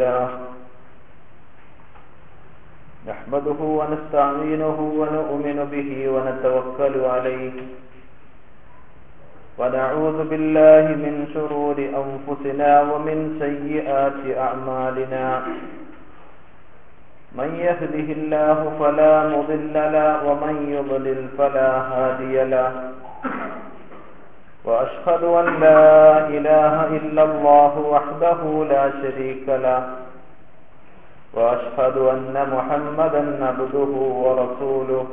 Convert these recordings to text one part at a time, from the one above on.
لله نحمده ونستعينه ونؤمن به ونتوكل عليه ونعوذ بالله من شرور أنفسنا ومن سيئات أعمالنا من يهده الله فلا مضل له ومن يضلل فلا هادي له وأشهد أن لا إله إلا الله وحده لا شريك له وأشهد أن محمدا عبده ورسوله.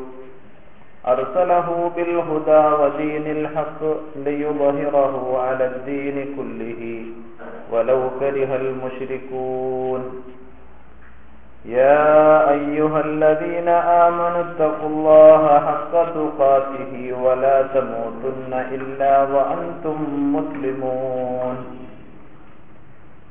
أرسله بالهدى ودين الحق ليظهره على الدين كله ولو كره المشركون. يا أيها الذين آمنوا اتقوا الله حق تقاته ولا تموتن إلا وأنتم مسلمون.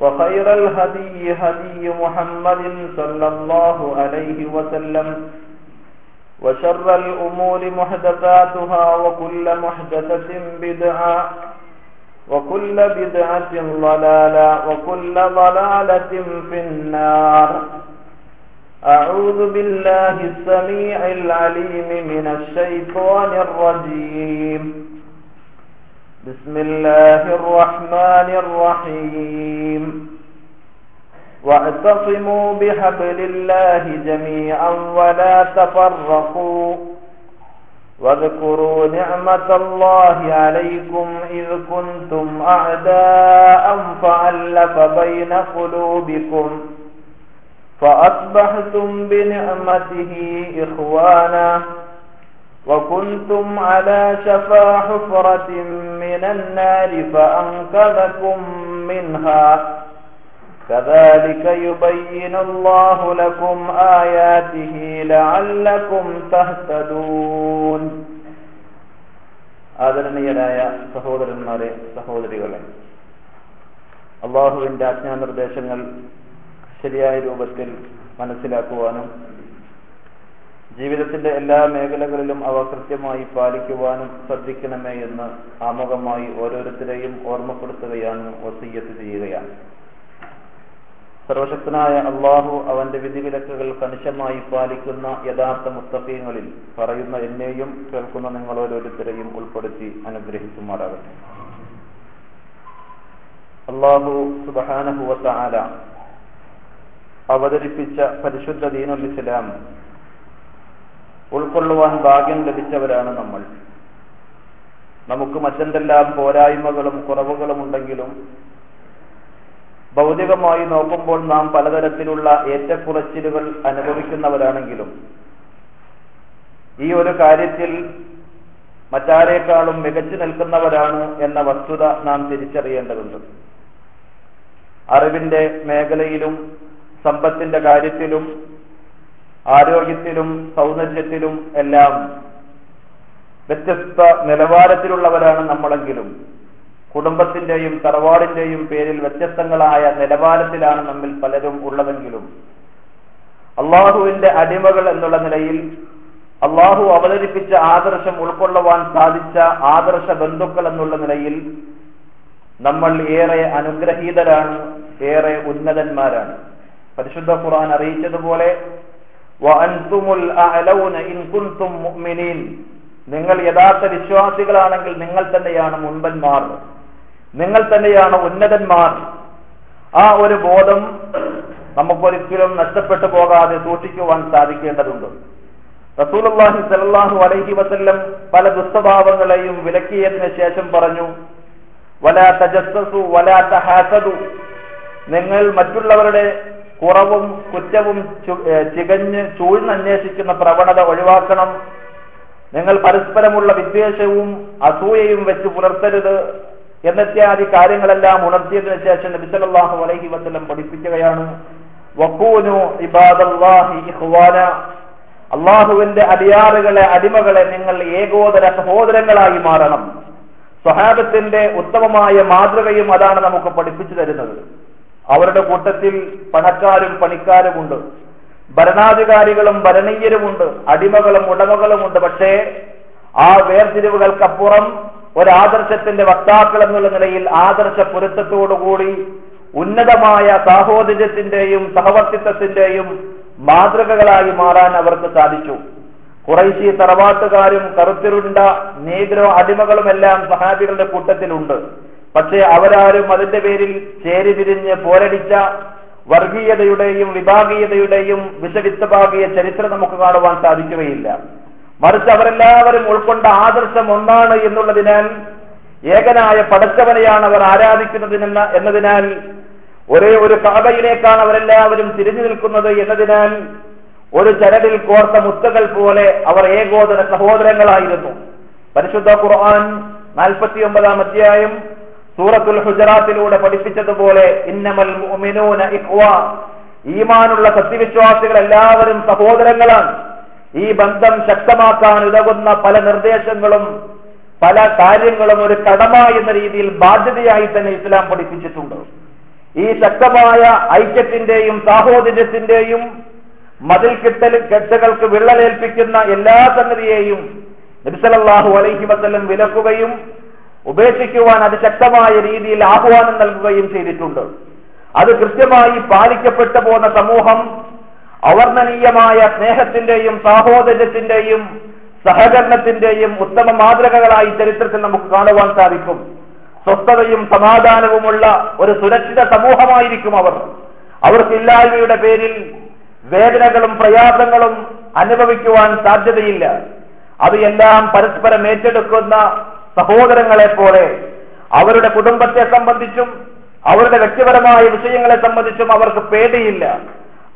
وخير الهدي هدي محمد صلى الله عليه وسلم وشر الأمور محدثاتها وكل محدثة بدعة وكل بدعة ضلالة وكل ضلالة في النار. أعوذ بالله السميع العليم من الشيطان الرجيم. بسم الله الرحمن الرحيم. واعتصموا بحبل الله جميعا ولا تفرقوا. واذكروا نعمة الله عليكم إذ كنتم أعداء فألف بين قلوبكم. فأصبحتم بنعمته إخوانا. وكنتم على شفا حفرة من النار فأنقذكم منها كذلك يبين الله لكم آياته لعلكم تهتدون ആദരണീയരായ സഹോദരന്മാരെ സഹോദരികളെ അള്ളാഹുവിന്റെ ആജ്ഞാനിർദ്ദേശങ്ങൾ ശരിയായ രൂപത്തിൽ മനസ്സിലാക്കുവാനും ജീവിതത്തിന്റെ എല്ലാ മേഖലകളിലും അവ കൃത്യമായി പാലിക്കുവാനും ശ്രദ്ധിക്കണമേ എന്ന് ആമുഖമായി ഓരോരുത്തരെയും ഓർമ്മപ്പെടുത്തുകയാണ് വസീയത്ത് ചെയ്യുകയാണ്. സർവശക്തനായ അള്ളാഹു അവന്റെ വിധിവിലക്കുകൾ കണിശമായി പാലിക്കുന്ന യഥാർത്ഥ മുത്തഫീങ്ങളിൽ പറയുന്ന എന്നെയും കേൾക്കുന്ന നിങ്ങൾ ഓരോരുത്തരെയും ഉൾപ്പെടുത്തി അനുഗ്രഹിക്കുമാറാകട്ടെ. അള്ളാഹു സുബാനഹുവത്ത ആല അവതരിപ്പിച്ച പരിശുദ്ധ ദീനുൽ ഇസ്ലാം ഉൾക്കൊള്ളുവാൻ ഭാഗ്യം ലഭിച്ചവരാണ് നമ്മൾ. നമുക്ക് മറ്റെന്തെല്ലാം പോരായ്മകളും കുറവുകളും ഉണ്ടെങ്കിലും ഭൗതികമായി നോക്കുമ്പോൾ നാം പലതരത്തിലുള്ള ഏറ്റക്കുറച്ചിലുകൾ അനുഭവിക്കുന്നവരാണെങ്കിലും ഈ ഒരു കാര്യത്തിൽ മറ്റാരേക്കാളും മികച്ചു നിൽക്കുന്നവരാണ് എന്ന വസ്തുത നാം തിരിച്ചറിയേണ്ടതുണ്ട്. അറിവിന്റെ മേഖലയിലും സമ്പത്തിന്റെ കാര്യത്തിലും ആരോഗ്യത്തിലും സൗന്ദര്യത്തിലും എല്ലാം വ്യത്യസ്ത നിലവാരത്തിലുള്ളവരാണ് നമ്മളെങ്കിലും. കുടുംബത്തിന്റെയും തറവാടിന്റെയും പേരിൽ വ്യത്യസ്തങ്ങളായ നിലവാരത്തിലാണ് നമ്മിൽ പലരും ഉള്ളതെങ്കിലും. അള്ളാഹുവിന്റെ അടിമകൾ എന്നുള്ള നിലയിൽ അള്ളാഹു അവതരിപ്പിച്ച ആദർശം ഉൾക്കൊള്ളുവാൻ സാധിച്ച ആദർശ ബന്ധുക്കൾ എന്നുള്ള നിലയിൽ നമ്മൾ ഏറെ അനുഗ്രഹീതരാണ് ഏറെ ഉന്നതന്മാരാണ്. പരിശുദ്ധ ഖുർആൻ അറിയിച്ചതുപോലെ നിങ്ങൾ യഥാർത്ഥ വിശ്വാസികളാണെങ്കിൽ നിങ്ങൾ തന്നെയാണ് മുൻപന്മാർ. നിങ്ങൾ തന്നെയാണ് ഉന്നതന്മാർ. ആ ഒരു ബോധം നമുക്കൊരിക്കലും നഷ്ടപ്പെട്ടു പോകാതെ സൂക്ഷിക്കുവാൻ സാധിക്കേണ്ടതുണ്ട്. റസൂലുള്ളാഹി സലാഹു അലൈഹി വസല്ലം പല ദുസ്വഭാവങ്ങളെയും വിലക്കിയതിന് ശേഷം പറഞ്ഞു വലാ തജസ്സു വലാ തഹാസദു. നിങ്ങൾ മറ്റുള്ളവരുടെ കുറവും കുറ്റവും ചികഞ്ഞ് ചൂഴ്ന്നന്വേഷിക്കുന്ന പ്രവണത ഒഴിവാക്കണം. നിങ്ങൾ പരസ്പരമുള്ള വിദ്വേഷവും അസൂയയും വെച്ച് പുലർത്തരുത് എന്നിത്യാദി കാര്യങ്ങളെല്ലാം ഉണർത്തിയതിനു ശേഷം നബി സല്ലല്ലാഹു അലൈഹി വസല്ലം പഠിപ്പിക്കുകയാണ്. അള്ളാഹുവിന്റെ അടിയാറുകളെ അടിമകളെ നിങ്ങൾ ഏകോദര സഹോദരങ്ങളായി മാറണം. സ്വഹാബത്തിന്റെ ഉത്തമമായ മാതൃകയും അതാണ് നമുക്ക് പഠിപ്പിച്ചു തരുന്നത്. അവരുടെ കൂട്ടത്തിൽ പണക്കാരും പണിക്കാരുമുണ്ട്. ഭരണാധികാരികളും ഭരണീയരുമുണ്ട്. അടിമകളും ഉടമകളുമുണ്ട്. പക്ഷേ ആ വേർതിരിവുകൾക്കപ്പുറം ഒരാദർശത്തിന്റെ വക്താക്കൾ എന്നുള്ള നിലയിൽ ആദർശ പൊരുത്തത്തോടുകൂടി ഉന്നതമായ സാഹോദര്യത്തിന്റെയും സഹവർത്തിത്വത്തിന്റെയും മാതൃകകളായി മാറാൻ അവർക്ക് സാധിച്ചു. കുറൈശി തറവാട്ടുകാരും കറുത്തിരുണ്ട നീഗ്രോ അടിമകളുമെല്ലാം സഹാബികളുടെ കൂട്ടത്തിലുണ്ട്. പക്ഷേ അവരാരും അതിന്റെ പേരിൽ ചേരി തിരിഞ്ഞ് പോരടിച്ച വർഗീയതയുടെയും വിഭാഗീയതയുടെയും വിഷവിത്തഭാഗീയ ചരിത്രം നമുക്ക് കാണുവാൻ സാധിക്കുകയില്ല. മറിച്ച് അവരെല്ലാവരും ഉൾക്കൊണ്ട ആദർശം ഒന്നാണ് എന്നുള്ളതിനാൽ ഏകനായ പടച്ചവനെയാണ് അവർ ആരാധിക്കുന്നതിനെന്ന എന്നതിനാൽ ഒരേ ഒരു കാബയിലേക്കാണ് അവരെല്ലാവരും തിരിഞ്ഞു നിൽക്കുന്നത് എന്നതിനാൽ ഒരു ചരടിൽ കോർത്ത മുത്തകൾ പോലെ അവർ ഏകോദര സഹോദരങ്ങളായിരുന്നു. പരിശുദ്ധ ഖുർആൻ നാൽപ്പത്തി ഒമ്പതാം അധ്യായം സൂറത്തുൽ ഹുജറാത്തിലൂടെ പഠിപ്പിച്ചതുപോലെ ഇന്നമൽ മുഅ്മിനൂന ഈമാനുള്ള സത്യവിശ്വാസികൾ എല്ലാവരും സഹോദരങ്ങളാണ്. ഈ ബന്ധം ശക്തമാക്കാൻ ഉതകുന്ന പല നിർദ്ദേശങ്ങളും പല കാര്യങ്ങളും ഒരു കടമ എന്ന രീതിയിൽ ബാധ്യതയായി തന്നെ ഇസ്ലാം പഠിപ്പിച്ചിട്ടുണ്ട്. ഈ ശക്തമായ ഐക്യത്തിന്റെയും സാഹോദര്യത്തിന്റെയും മതിൽ കിട്ടൽ കെട്ടുകൾക്ക് വിള്ളലേൽപ്പിക്കുന്ന എല്ലാ സംഗതിയെയും അലൈഹി വസല്ലം വിലക്കുകയും ഉപേക്ഷിക്കുവാൻ അതിശക്തമായ രീതിയിൽ ആഹ്വാനം നൽകുകയും ചെയ്തിട്ടുണ്ട്. അത് കൃത്യമായി പാലിക്കപ്പെട്ടു പോന്ന സമൂഹം അവർണനീയമായ സ്നേഹത്തിന്റെയും സാഹോദര്യത്തിന്റെയും സഹകരണത്തിന്റെയും ഉത്തമ മാതൃകകളായി ചരിത്രത്തിൽ നമുക്ക് കാണുവാൻ സാധിക്കും. സ്വസ്ഥതയും സമാധാനവുമുള്ള ഒരു സുരക്ഷിത സമൂഹമായിരിക്കും അവർ. അവർക്കില്ലായ്മയുടെ പേരിൽ വേദനകളും പ്രയാസങ്ങളും അനുഭവിക്കുവാൻ സാധ്യതയില്ല. അത് എല്ലാം പരസ്പരം ഏറ്റെടുക്കുന്ന സഹോദരങ്ങളെ പോലെ അവരുടെ കുടുംബത്തെ സംബന്ധിച്ചും അവരുടെ വ്യക്തിപരമായ വിഷയങ്ങളെ സംബന്ധിച്ചും അവർക്ക് പേടിയില്ല.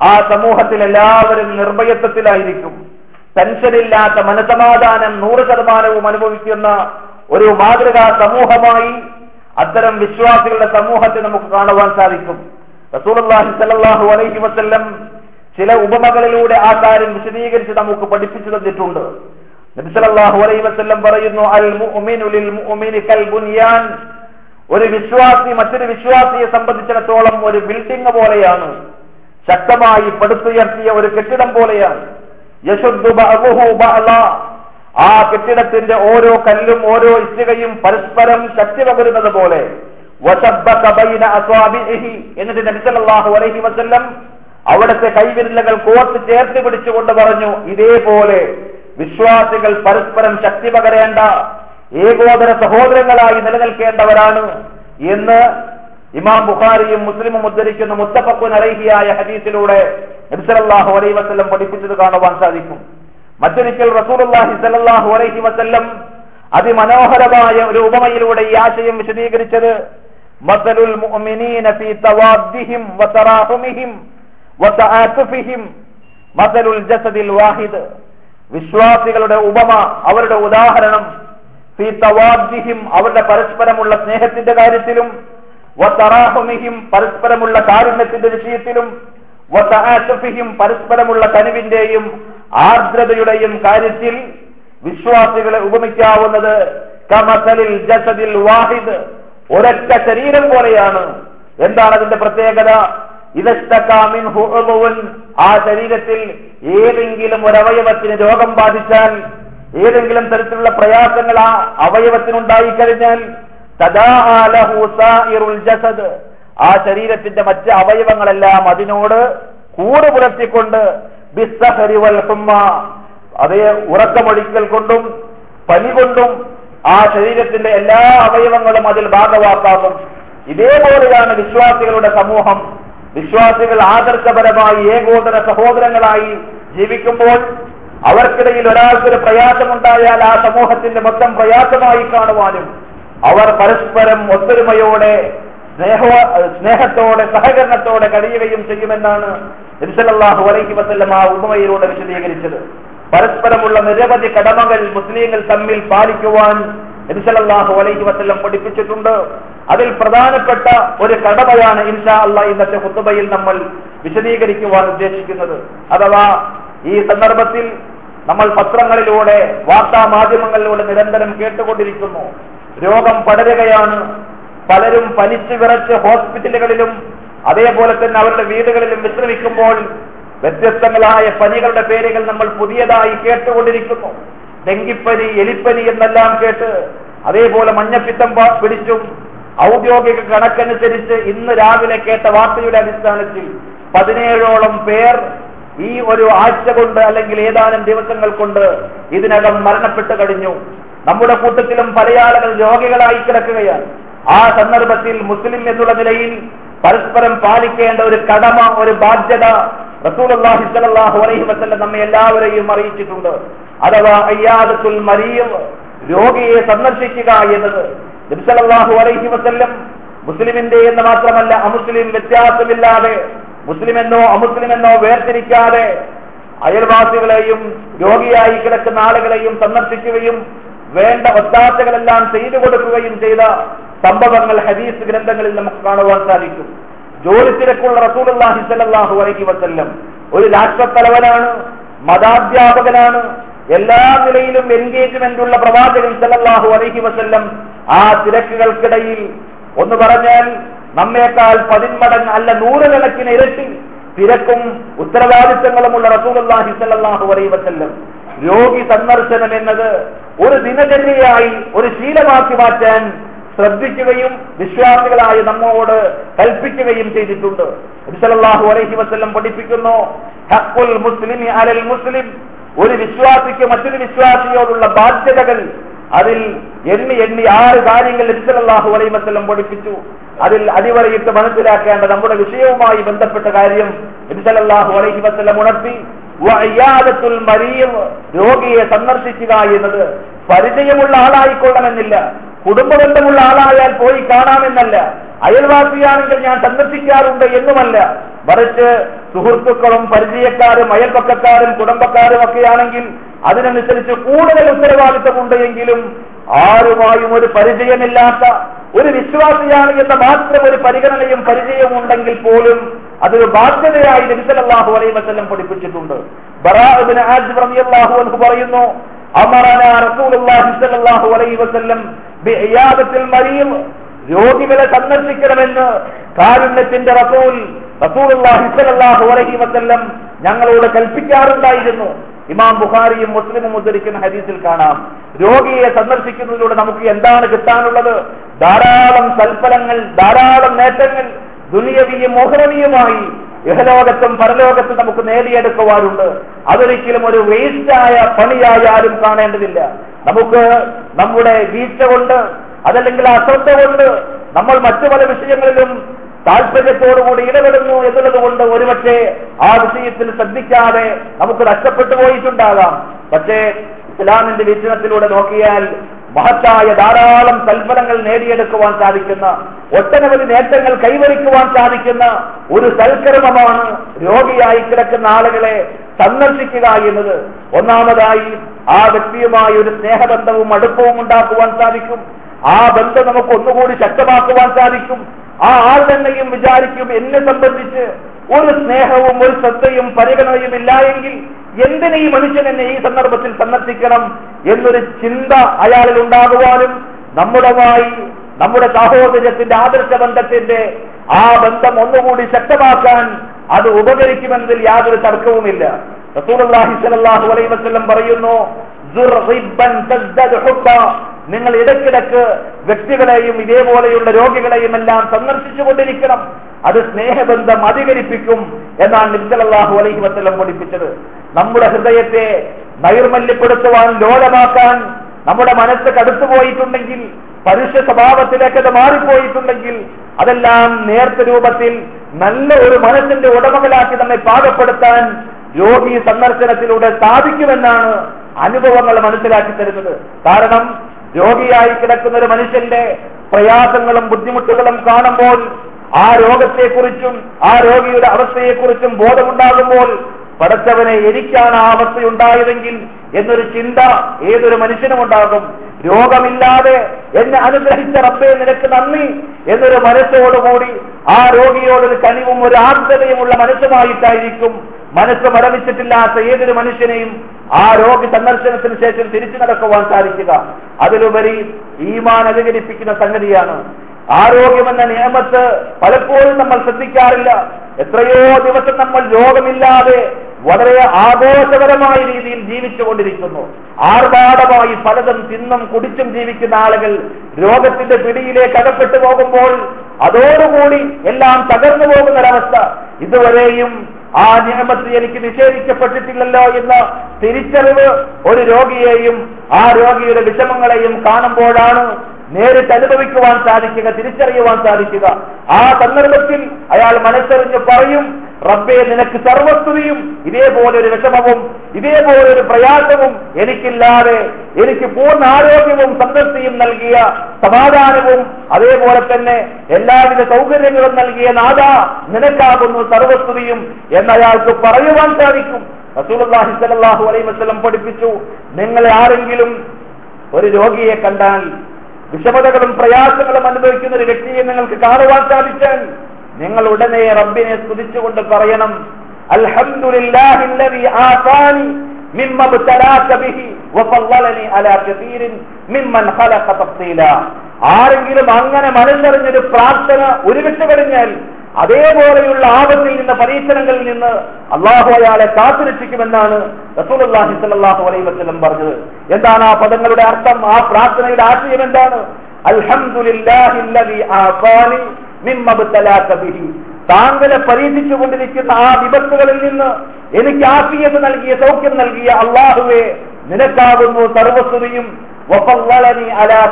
ആ സമൂഹത്തിൽ എല്ലാവരും നിർഭയത്വത്തിലായിരിക്കും. ടെൻഷനില്ലാത്ത മനസമാധാനം നൂറ് ശതമാനവും അനുഭവിക്കുന്ന ഒരു മാതൃകാ സമൂഹമായി അത്തരം വിശ്വാസികളുടെ സമൂഹത്തെ നമുക്ക് കാണുവാൻ സാധിക്കും. സ്വല്ലല്ലാഹു അലൈഹി വസ്ല്ലം ചില ഉപമകളിലൂടെ ആ കാര്യം വിശദീകരിച്ച് നമുക്ക് പഠിപ്പിച്ചു തന്നിട്ടുണ്ട്. പറയുന്നു അൽ മുഅ്മിനു ലിൽ മുഅ്മിനി ഒരു വിശ്വാസി മറ്റൊരു വിശ്വാസിയെ സംബന്ധിച്ചിടത്തോളം ഒരു ബിൽഡിംഗ് പോലെയാണ്. ശക്തമായി പടുത്തുയർത്തിയ ഒരു കെട്ടിടം പോലെയാണ്. ആ കെട്ടിടത്തിന്റെ ഓരോ കല്ലും ഓരോ ഇഷ്ടികയും പരസ്പരം ശക്തി പകരുന്നത് പോലെ. അവിടുത്തെ കൈവിരലുകൾ കോർത്ത് ചേർത്ത് പിടിച്ചുകൊണ്ട് പറഞ്ഞു ഇതേപോലെ വിശ്വാസികൾ പരസ്പരം ശക്തി പകരേണ്ട ഏകോദര സഹോദരങ്ങളായി നിലനിൽക്കേണ്ടവരാണ് എന്ന് ഇമാം ബുഖാരിയും മുസ്ലിമും ഉദ്ധരിക്കുന്ന മുത്തപ്പക്കു അലൈഹിയായ ഹദീസിലൂടെ നബ്സലല്ലാഹു അലൈഹി വസല്ലം പഠിപ്പിച്ചത് കാണുവാൻ സാധിക്കും. മറ്റൊരിക്കൽ റസൂലുള്ളാഹി സല്ലല്ലാഹു അലൈഹി വസ്ല്ലം അതിമനോഹരമായ ഒരു ഉപമയിലൂടെ ഈ ആശയം വിശദീകരിച്ചത് മസലുൽ മുഅ്മിനീന ഫീ തവാദ്ദിഹിം വതറാഹുമിഹിം ജസദിൽ വാഹിദ്. വിശ്വാസികളുടെ ഉപമ അവരുടെ ഉദാഹരണം ഫീ തവാദ്ദിഹിം അവരുടെ പരസ്പരമുള്ള സ്നേഹത്തിന്റെ കാര്യത്തിലും വതറാഹുമിഹിം പരസ്പരമുള്ള കാരുണ്യത്തിന്റെ വിഷയത്തിലും വതആതുഫിഹിം പരസ്പരമുള്ള കനിവിന്റെയും ആർദ്രതയുടെയും കാര്യത്തിൽ വിശ്വാസികളെ ഉപമിക്കാവുന്നത് കമസലിൽ ജസദിൽ വാഹിദ് ഒരൊറ്റ ശരീരം പോലെയാണ്. എന്താണ് അതിന്റെ പ്രത്യേകത? ആ ശരീരത്തിൽ ഏതെങ്കിലും ഒരവയവത്തിന് രോഗം ബാധിച്ചാൽ ഏതെങ്കിലും തരത്തിലുള്ള പ്രയാസങ്ങൾ ആ അവയവത്തിനുണ്ടായി കഴിഞ്ഞാൽ ആ ശരീരത്തിന്റെ മറ്റ് അവയവങ്ങളെല്ലാം അതിനോട് കൂട് പുലർത്തിക്കൊണ്ട് അതേ ഉറക്കമൊഴിക്കൽ കൊണ്ടും പനി കൊണ്ടും ആ ശരീരത്തിന്റെ എല്ലാ അവയവങ്ങളും അതിൽ ഭാഗവാക്കാകും. ഇതേപോലെയാണ് വിശ്വാസികളുടെ സമൂഹം. വിശ്വാസികൾ ആദർശപരമായി ഏകോദര സഹോദരങ്ങളായി ജീവിക്കുമ്പോൾ അവർക്കിടയിൽ ഒരാൾക്കൊരു പ്രയാസമുണ്ടായാൽ ആ സമൂഹത്തിന്റെ മൊത്തം പ്രയാസമായി കാണുവാനും അവർ പരസ്പരം ഒത്തൊരുമയോടെ സ്നേഹ സ്നേഹത്തോടെ സഹകരണത്തോടെ കഴിയുകയും ചെയ്യുമെന്നാണ് ഇൻസലല്ലാഹു അലൈഹി വസ്ലം ആ ഉപമയിലൂടെ വിശദീകരിച്ചത്. പരസ്പരമുള്ള നിരവധി കടമകൾ മുസ്ലിങ്ങൾ തമ്മിൽ പാലിക്കുവാൻ ഇൻസലല്ലാഹു അലൈഹി വസ്ല്ലം പഠിപ്പിച്ചിട്ടുണ്ട്. അതിൽ പ്രധാനപ്പെട്ട ഒരു കടമയാണ് ഇൻഷാ അള്ളാഹ് ഇന്നത്തെ കുത്തുബയിൽ നമ്മൾ വിശദീകരിക്കുവാൻ ഉദ്ദേശിക്കുന്നത്. അഥവാ ഈ സന്ദർഭത്തിൽ നമ്മൾ പത്രങ്ങളിലൂടെ വാർത്താ മാധ്യമങ്ങളിലൂടെ നിരന്തരം കേട്ടുകൊണ്ടിരിക്കുന്നു. രോഗം പടരുകയാണ്. പലരും പനിച്ചു വിറച്ച് ഹോസ്പിറ്റലുകളിലും അതേപോലെ തന്നെ അവരുടെ വീടുകളിലും വിശ്രമിക്കുമ്പോൾ വ്യത്യസ്തങ്ങളായ പനികളുടെ പേരുകൾ നമ്മൾ പുതിയതായി കേട്ടുകൊണ്ടിരിക്കുന്നു. ഡെങ്കിപ്പനി എലിപ്പനി എന്നെല്ലാം കേട്ട് അതേപോലെ മഞ്ഞപ്പിത്തം പിടിച്ചും ഔദ്യോഗിക കണക്കനുസരിച്ച് ഇന്ന് രാവിലെ കേട്ട വാർത്തയുടെ അടിസ്ഥാനത്തിൽ പതിനേഴോളം പേർ ഈ ഒരു ആഴ്ച കൊണ്ട് അല്ലെങ്കിൽ ഏതാനും ദിവസങ്ങൾ കൊണ്ട് ഇതിനകം മരണപ്പെട്ട് കഴിഞ്ഞു. നമ്മുടെ കൂട്ടത്തിലും പല രോഗികളായി കിടക്കുകയാണ്. ആ സന്ദർഭത്തിൽ മുസ്ലിം എന്നുള്ള നിലയിൽ പരസ്പരം പാലിക്കേണ്ട ഒരു കടമ ഒരു ബാധ്യത അലൈഹി നമ്മെ എല്ലാവരെയും അറിയിച്ചിട്ടുണ്ട്. അഥവാ അയ്യാദത്തുൽ മരീം രോഗിയെ സന്ദർശിക്കുക എന്നത് നബി സല്ലല്ലാഹു അലൈഹി വസ്ല്ലം മുസ്ലിമിന്റെ എന്ന് മാത്രമല്ല അമുസ്ലിം വ്യത്യാസമില്ലാതെ മുസ്ലിമെന്നോ അമുസ്ലിമെന്നോ വേർതിരിക്കാതെ അയൽവാസികളെയും രോഗിയായി കിടക്കുന്ന ആളുകളെയും സന്ദർശിക്കുകയും വേണ്ട ഒത്താശകളെല്ലാം ചെയ്തു കൊടുക്കുകയും ചെയ്ത സംഭവങ്ങൾ ഹദീസ് ഗ്രന്ഥങ്ങളിൽ നമുക്ക് കാണുവാൻ സാധിക്കും. ജോലി തിരക്കുള്ള റസൂലുള്ളാഹി സ്വല്ലല്ലാഹു അലൈഹി വസല്ലം ഒരു രാഷ്ട്രത്തലവനാണ് മതാധ്യാപകനാണ് എല്ലാ നിലയിലും എൻഗേജ്മെന്റ് ഉള്ള പ്രവാചകൻ സലല്ലാഹു അലൈഹി വസല്ലം ആ തിരക്കുകൾക്കിടയിൽ ഒന്ന് പറഞ്ഞാൽ നമ്മേക്കാൾ പതിന്മടങ്ങ് അല്ല നൂറുകണക്കിന് ഇരട്ടി തിരക്കും ഉത്തരവാദിത്തങ്ങളുമുള്ള റസൂലുള്ളാഹി സ്വല്ലല്ലാഹു അലൈഹി വസല്ലം. രോഗി സന്ദർശനം എന്നത് ഒരു ദിനചര്യയായി ഒരു ശീലമാക്കി മാറ്റാൻ ശ്രദ്ധിക്കുകയും വിശ്വാസികളായ നമ്മോട് കൽപ്പിക്കുകയും ചെയ്തിട്ടുണ്ട്. നബി അലഹി വസല്ലം പഠിപ്പിക്കുന്നു ഹക്കുൽ മുസ്ലിം അലൽ മുസ്ലിം. ഒരു വിശ്വാസിക്ക് മറ്റൊരു വിശ്വാസിയോടുള്ള ബാധ്യതകൾ അതിൽ എണ്ണി എണ്ണി ആറ് കാര്യങ്ങൾ അലൈഹി വസല്ലം പഠിപ്പിച്ചു. അതിൽ അടിവരയിട്ട് മനസ്സിലാക്കേണ്ട നമ്മുടെ വിഷയവുമായി ബന്ധപ്പെട്ട കാര്യം നബി സല്ലല്ലാഹു അലൈഹി വസല്ലം ഉണർത്തി വഅയ്യാദത്തുൽ മരീം രോഗിയെ സന്ദർശിക്കുക എന്നത് പരിചയമുള്ള ആളായിക്കൊള്ളണമെന്നില്ല. കുടുംബബന്ധമുള്ള ആളായാൽ പോയി കാണാമെന്നല്ല. അയൽവാസിയാണെങ്കിൽ ഞാൻ സന്ദർശിക്കാറുണ്ട് എന്നുമല്ല. മറിച്ച് സുഹൃത്തുക്കളും പരിചയക്കാരും അയൽപക്കക്കാരും കുടുംബക്കാരും ഒക്കെയാണെങ്കിൽ അതിനനുസരിച്ച് കൂടുതൽ ഉത്തരവാദിത്തമുണ്ട് എങ്കിലും ആരുമായും ഒരു പരിചയമില്ലാത്ത ഒരു വിശ്വാസിയാണ് എന്ന മാത്രം ഒരു പരിഗണനയും പരിചയവും ഉണ്ടെങ്കിൽ പോലും അതൊരു ബാധ്യതയായി നബിസലാഹു അലൈഹി വസല്ലം പഠിപ്പിച്ചിട്ടുണ്ട്. പറയുന്നു അമറന റസൂലുള്ളാഹി സ്വല്ലല്ലാഹു അലൈഹി വസല്ലം മരീം രോഗികളെ സന്ദർശിക്കണമെന്ന് കാരുണ്യത്തിന്റെ റസൂൽ വസല്ലം ഞങ്ങളോട് കൽപ്പിക്കാറുണ്ടായിരുന്നു. ഇമാം ബുഖാരിയും മുസ്ലിമും ഉദ്ധരിക്കുന്ന ഹദീസിൽ കാണാം. രോഗിയെ സന്ദർശിക്കുന്നതിലൂടെ നമുക്ക് എന്താണ് കിട്ടാനുള്ളത്? ധാരാളം സൽഫലങ്ങൾ ധാരാളം നേട്ടങ്ങൾ ദുനിയവിയും മോഹനവിയുമായി ഇഹലോകത്തും പരലോകത്തും നമുക്ക് നേടിയെടുക്കുവാനുണ്ട്. അതൊരിക്കലും ഒരു വേസ്റ്റായ പണിയായി ആരും കാണേണ്ടതില്ല. നമുക്ക് നമ്മുടെ വീഴ്ച കൊണ്ട് അതല്ലെങ്കിൽ അശ്രദ്ധ കൊണ്ട് നമ്മൾ മറ്റു പല വിഷയങ്ങളിലും താല്പര്യത്തോടുകൂടി ഇടപെടുന്നു എന്നുള്ളത് കൊണ്ട് ഒരുപക്ഷെ ആ വിഷയത്തിൽ ശ്രദ്ധിക്കാതെ നമുക്ക് നഷ്ടപ്പെട്ടു പോയിട്ടുണ്ടാകാം. പക്ഷേ ഇസ്ലാമിന്റെ വീക്ഷണത്തിലൂടെ നോക്കിയാൽ മഹത്തായ ധാരാളം സൽഫലങ്ങൾ നേടിയെടുക്കുവാൻ സാധിക്കുന്ന ഒട്ടനവധി നേട്ടങ്ങൾ കൈവരിക്കുവാൻ സാധിക്കുന്ന ഒരു സൽക്കർമ്മമാണ് രോഗിയായി കിടക്കുന്ന ആളുകളെ സന്ദർശിക്കുക എന്നത്. ഒന്നാമതായി ആ വ്യക്തിയുമായി ഒരു സ്നേഹബന്ധവും അടുപ്പവും ഉണ്ടാക്കുവാൻ സാധിക്കും. ആ ബന്ധം നമുക്ക് ഒന്നുകൂടി ശക്തമാക്കുവാൻ സാധിക്കും. ആ ആൾ തന്നെയും വിചാരിക്കും എന്നെ സംബന്ധിച്ച് ഒരു സ്നേഹവും ഒരു ശ്രദ്ധയും പരിഗണനയും ഇല്ല എങ്കിൽ എന്തിന് ഈ മനുഷ്യൻ എന്നെ ഈ സന്ദർഭത്തിൽ സന്ദർശിക്കണം എന്നൊരു ചിന്ത അയാളിൽ ഉണ്ടാകുവാനും നമ്മുടെമായി നമ്മുടെ സാഹോദര്യത്തിന്റെ ആദർശ ബന്ധത്തിന്റെ ആ ബന്ധം ഒന്നുകൂടി ശക്തമാക്കാൻ അത് ഉപകരിക്കുമെന്നതിൽ യാതൊരു തർക്കവുമില്ല. റസൂലുള്ളാഹി സ്വല്ലല്ലാഹു അലൈഹി വസല്ലം പറയുന്നു നിങ്ങൾ ഇടയ്ക്കിടക്ക് വ്യക്തികളെയും ഇതേപോലെയുള്ള രോഗികളെയും എല്ലാം സന്ദർശിച്ചു കൊണ്ടിരിക്കണം. അത് സ്നേഹബന്ധം അധികരിപ്പിക്കും എന്നാണ് നിസ്സലാഹു അലൈഹി വസ്ലം പഠിപ്പിച്ചത്. നമ്മുടെ ഹൃദയത്തെ നൈർമല്യപ്പെടുത്തുവാൻ ലോലമാക്കാൻ നമ്മുടെ മനസ്സ് കടുത്തുപോയിട്ടുണ്ടെങ്കിൽ പരുഷ സ്വഭാവത്തിലേക്ക് അത് മാറിപ്പോയിട്ടുണ്ടെങ്കിൽ അതെല്ലാം നേർത്ത രൂപത്തിൽ നല്ല ഒരു മനസ്സിന്റെ ഉടമകളാക്കി നമ്മെ പാകപ്പെടുത്താൻ രോഗി സന്ദർശനത്തിലൂടെ സാധിക്കുമെന്നാണ് അനുഭവങ്ങൾ മനസ്സിലാക്കി തരുന്നത്. കാരണം രോഗിയായി കിടക്കുന്ന ഒരു മനുഷ്യന്റെ പ്രയാസങ്ങളും ബുദ്ധിമുട്ടുകളും കാണുമ്പോൾ ആ രോഗത്തെക്കുറിച്ചും ആ രോഗിയുടെ അവസ്ഥയെക്കുറിച്ചും ബോധമുണ്ടാകുമ്പോൾ പടച്ചവനെ എനിക്കാണ് ആ അവസ്ഥയുണ്ടായതെങ്കിൽ എന്നൊരു ചിന്ത ഏതൊരു മനുഷ്യനും ഉണ്ടാകും. രോഗമില്ലാതെ എന്നെ അനുഗ്രഹിച്ച റബ്ബെ നിനക്ക് നന്ദി എന്നൊരു മനസ്സോടുകൂടി ആ രോഗിയോടൊരു കനിവും ഒരു ആർദ്രതയുമുള്ള മനസ്സുമായിട്ടായിരിക്കും മനസ്സ് മരവിച്ചിട്ടില്ലാത്ത ഏതൊരു മനുഷ്യനെയും ആ രോഗി സന്ദർശനത്തിന് ശേഷം തിരിച്ചു നടക്കുവാൻ സാധിക്കുക. അതിലുപരി ഈമാൻ അധികരിപ്പിക്കുന്ന സംഗതിയാണ്. ആരോഗ്യമെന്ന നിയമത്ത് പലപ്പോഴും നമ്മൾ ശ്രദ്ധിക്കാറില്ല. എത്രയോ ദിവസം നമ്മൾ രോഗമില്ലാതെ വളരെ ആഘോഷകരമായ രീതിയിൽ ജീവിച്ചുകൊണ്ടിരിക്കുന്നു. ആർഭാടമായി പലതും തിന്നും കുടിച്ചും ജീവിക്കുന്ന ആളുകൾ രോഗത്തിന്റെ പിടിയിലേക്ക് അകപ്പെട്ടു പോകുമ്പോൾ അതോടുകൂടി എല്ലാം തകർന്നു പോകുന്ന ഒരവസ്ഥ ഇതുവരെയും ആ നിയമത്തിൽ എനിക്ക് നിഷേധിക്കപ്പെട്ടിട്ടില്ലല്ലോ എന്ന തിരിച്ചറിവ് ഒരു രോഗിയെയും ആ രോഗിയുടെ വിഷമങ്ങളെയും കാണുമ്പോഴാണ് നേരിട്ട് അനുഭവിക്കുവാൻ സാധിക്കുക തിരിച്ചറിയുവാൻ സാധിക്കുക. ആ സന്ദർഭത്തിൽ അയാൾ മനസ്സറിഞ്ഞ് പറയും റബ്ബെ നിനക്ക് സർവസ്തുതിയും ഇതേപോലെ ഒരു വിഷമവും ഇതേപോലെ ഒരു പ്രയാസവും എനിക്കില്ലാതെ എനിക്ക് പൂർണ ആരോഗ്യവും സംതൃപ്തിയും നൽകിയ സമാധാനവും അതേപോലെ തന്നെ എല്ലാവിധ സൗകര്യങ്ങളും നൽകിയ നാഥ നിനക്കാകുന്നു സർവസ്തുതിയും എന്നയാൾക്ക് പറയുവാൻ സാധിക്കും. സ്വല്ലല്ലാഹു അലൈഹി വസല്ലം പഠിപ്പിച്ചു. നിങ്ങൾ ആരെങ്കിലും ഒരു രോഗിയെ കണ്ടാൽ വിഷമതകളും പ്രയാസങ്ങളും അനുഭവിക്കുന്ന ഒരു വ്യക്തിയെ നിങ്ങൾക്ക് കാണുവാൻ സാധിച്ചാൽ നിങ്ങൾ ഉടനെ റബ്ബിനെ സ്തുതിച്ചുകൊണ്ട് പറയണം. അലാ ആരെങ്കിലും അങ്ങനെ മനസ്സറിഞ്ഞൊരു പ്രാർത്ഥന ഒരുമിച്ച് കഴിഞ്ഞാൽ അതേപോലെയുള്ള ആപത്തിൽ നിന്ന് പരീക്ഷണങ്ങളിൽ നിന്ന് അള്ളാഹു അയാളെ കാത്തുരക്ഷിക്കുമെന്നാണ് പറഞ്ഞത്. എന്താണ് ആ പദങ്ങളുടെ അർത്ഥം? ആ പ്രാർത്ഥനയുടെ ആശയം എന്താണ്? താങ്കളെ പരീക്ഷിച്ചു കൊണ്ടിരിക്കുന്ന ആ വിപത്തുകളിൽ നിന്ന് എനിക്ക് ആഫിയത്ത് നൽകിയ സൗഖ്യം നൽകിയ അള്ളാഹുവെ നിനക്കാകുന്നു സർവസ്വതിയും അലാ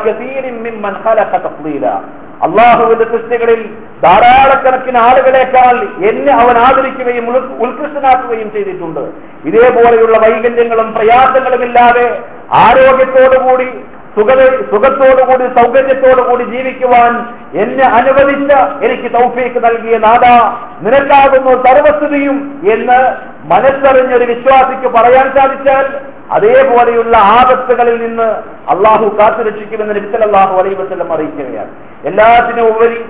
അള്ളാഹുവിന്റെ സൃഷ്ടികളിൽ ധാരാളക്കണക്കിന് ആളുകളെക്കാൾ എന്നെ അവൻ ആദരിക്കുകയും ഉത്കൃഷ്ടനാക്കുകയും ചെയ്തിട്ടുണ്ട്. ഇതേപോലെയുള്ള വൈകല്യങ്ങളും പ്രയാസങ്ങളും ഇല്ലാതെ ആരോഗ്യത്തോടുകൂടി സുഖ സുഖത്തോടുകൂടി സൗകര്യത്തോടുകൂടി ജീവിക്കുവാൻ എന്നെ അനുവദിച്ച എനിക്ക് തൗഫീക്ക് നൽകിയ നാഥ നിനക്കാകുന്നു സർവസ്ഥിതിയും എന്ന് മനസ്സറിഞ്ഞൊരു വിശ്വാസിക്ക് പറയാൻ സാധിച്ചാൽ അതേപോലെയുള്ള ആപത്തുകളിൽ നിന്ന് അള്ളാഹു കാത്തുരക്ഷിക്കുമെന്ന് നബിസലല്ലാഹു അലൈഹി വസല്ലം അറിയിക്കുകയാണ്. എല്ലാത്തിനും ഉപരി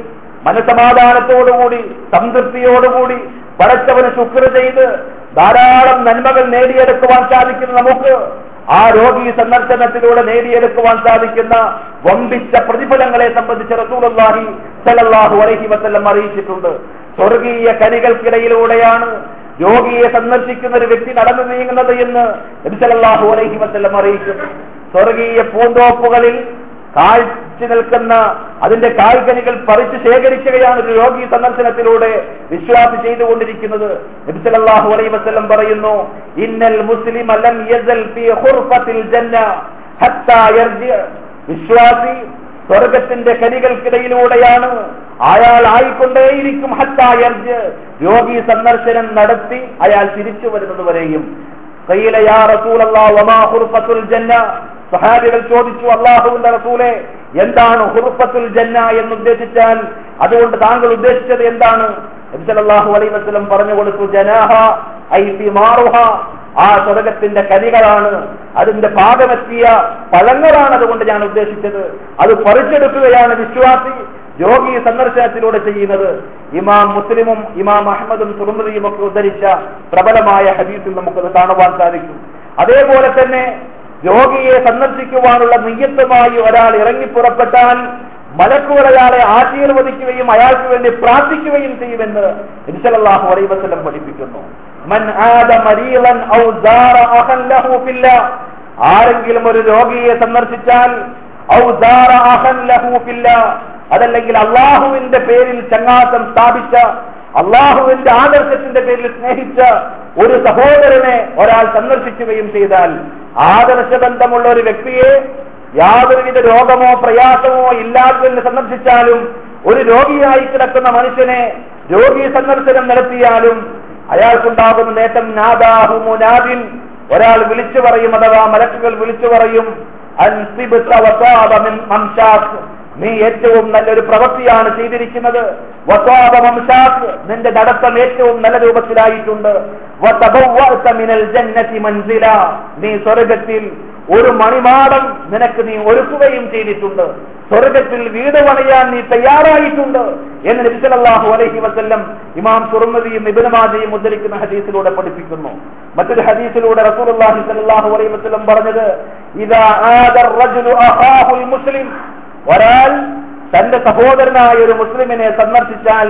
മനസമാധാനത്തോടുകൂടി സംതൃപ്തിയോടുകൂടി പടച്ചവന് ശുക്ർ ചെയ്ത് ധാരാളം നന്മകൾ നേടിയെടുക്കുവാൻ സാധിക്കുന്ന നമുക്ക് ആ രോഗി സന്ദർശനത്തിലൂടെ നേടിയെടുക്കുവാൻ സാധിക്കുന്ന വമ്പിച്ച പ്രതിഫലങ്ങളെ സംബന്ധിച്ച് റസൂലുള്ളാഹി സല്ലല്ലാഹു അലൈഹി വസല്ലം അറിയിച്ചിട്ടുണ്ട്. സ്വർഗീയ കനികൾക്കിടയിലൂടെയാണ് രോഗിയെ സന്ദർശിക്കുന്ന ഒരു വ്യക്തി നടന്നു നീങ്ങുന്നത് എന്ന് നബി സല്ലല്ലാഹു അലൈഹി വസല്ലം അറിയിക്കുന്നു സ്വർഗീയ പൂന്തോപ്പുകളിൽ കാഴ്ച നിൽക്കുന്ന അതിന്റെ കാൽക്കനികൾ പറിച്ചു ശേഖരിക്കുകയാണ് ഒരു രോഗി സന്ദർശനത്തിലൂടെ വിശ്വാസി ചെയ്തുകൊണ്ടിരിക്കുന്നത്. പറയുന്നു ഇന്നൽ മുസ്ലിം അലം വിശ്വാസി സ്വർഗത്തിന്റെ കനികൾക്കിടയിലൂടെയാണ് അയാൾ ആയിക്കൊണ്ടേയിരിക്കും ഹത്തായർജ് രോഗി സന്ദർശനം നടത്തി അയാൾ തിരിച്ചു വരുന്നത് വരെയും സഹാബികൾ ചോദിച്ചു അള്ളാഹുവിന്റെ റസൂലെ എന്താണ് ഹുർഫത്തുൽ ജന്ന എന്ന് ഉദ്ദേശിച്ചാൽ അതുകൊണ്ട് താങ്കൾ ഉദ്ദേശിച്ചത് എന്താണ്? അബ്സലാഹു അലൈ വസ്ലം പറഞ്ഞു കൊടുത്തു ജനാഹ ഐ മാറുഹ ആ സ്വർഗത്തിന്റെ കരികളാണ് അതിന്റെ പാകമെത്തിയ പഴങ്ങളാണ് അതുകൊണ്ട് ഞാൻ ഉദ്ദേശിച്ചത്. അത് പറിച്ചെടുക്കുകയാണ് വിശ്വാസി. രോഗി സന്ദർശനത്തിലൂടെ ചെയ്യുന്നത് ഇമാം മുസ്ലിമും ഇമാം അഹമ്മദും തുറമുറിയും ഒക്കെ ഉദ്ധരിച്ച പ്രബലമായ ഹദീസിൽ നമുക്കത് കാണുവാൻ സാധിക്കും. അതേപോലെ തന്നെ രോഗിയെ സന്ദർശിക്കുവാനുള്ള നിയ്യത്തുമായി ഒരാൾ ഇറങ്ങി പുറപ്പെട്ടാൽ അയാളെ ആശീർവദിക്കുകയും അയാൾക്ക് വേണ്ടി പ്രാർത്ഥിക്കുകയും ചെയ്യുമെന്ന് ഇൻഷല്ലാഹു അലൈ വസല്ലം പഠിപ്പിക്കുന്നു. ആരെങ്കിലും ഒരു രോഗിയെ സന്ദർശിച്ചാൽ അതല്ലെങ്കിൽ അള്ളാഹുവിന്റെ പേരിൽ ചങ്ങാത്തം സ്ഥാപിച്ച അള്ളാഹുവിന്റെ ആദർശത്തിന്റെ പേരിൽ സ്നേഹിച്ച ഒരു സഹോദരനെ ഒരാൾ സന്ദർശിക്കുകയും ചെയ്താൽ ആദർശബന്ധമുള്ള ഒരു വ്യക്തിയെ യാതൊരുവിധ രോഗമോ പ്രയാസമോ ഇല്ലാത്തതിന് സന്ദർശിച്ചാലും ഒരു രോഗിയായി കിടക്കുന്ന മനുഷ്യനെ രോഗി സന്ദർശനം നടത്തിയാലും അയാൾക്കുണ്ടാകുന്ന നേട്ടം നാദാഹു മുനാദിൻ. ഒരാൾ വിളിച്ചു പറയും അഥവാ മലക്കുകൾ വിളിച്ചു പറയും നീ ഏറ്റവും നല്ലൊരു പ്രവൃത്തിയാണ് ചെയ്തിരിക്കുന്നത്. നിന്റെ നടത്തം ഏറ്റവും നല്ല രൂപത്തിലായിട്ടുണ്ട്. നീ സ്വർഗത്തിൽ ഒരു മണിമാടം നിനക്ക് നീ ഒരുക്കുകയും ചെയ്തിട്ടുണ്ട്. സ്വർഗത്തിൽ വീട് പണിയാൻ നീ തയ്യാറായിട്ടുണ്ട് എന്ന് നബിസലാഹു അലഹി വസ്ല്ലം ഇമാം തുറമതിയും ഇബ്നുമാജയും ഉദ്ധരിക്കുന്ന ഹദീസിലൂടെ പഠിപ്പിക്കുന്നു. മറ്റൊരു ഹദീസിലൂടെ സ്വല്ലല്ലാഹു അലൈഹി വസല്ലം പറഞ്ഞത് മുസ്ലിം ഒരാൾ തന്റെ സഹോദരനായ ഒരു മുസ്ലിമിനെ സന്ദർശിച്ചാൽ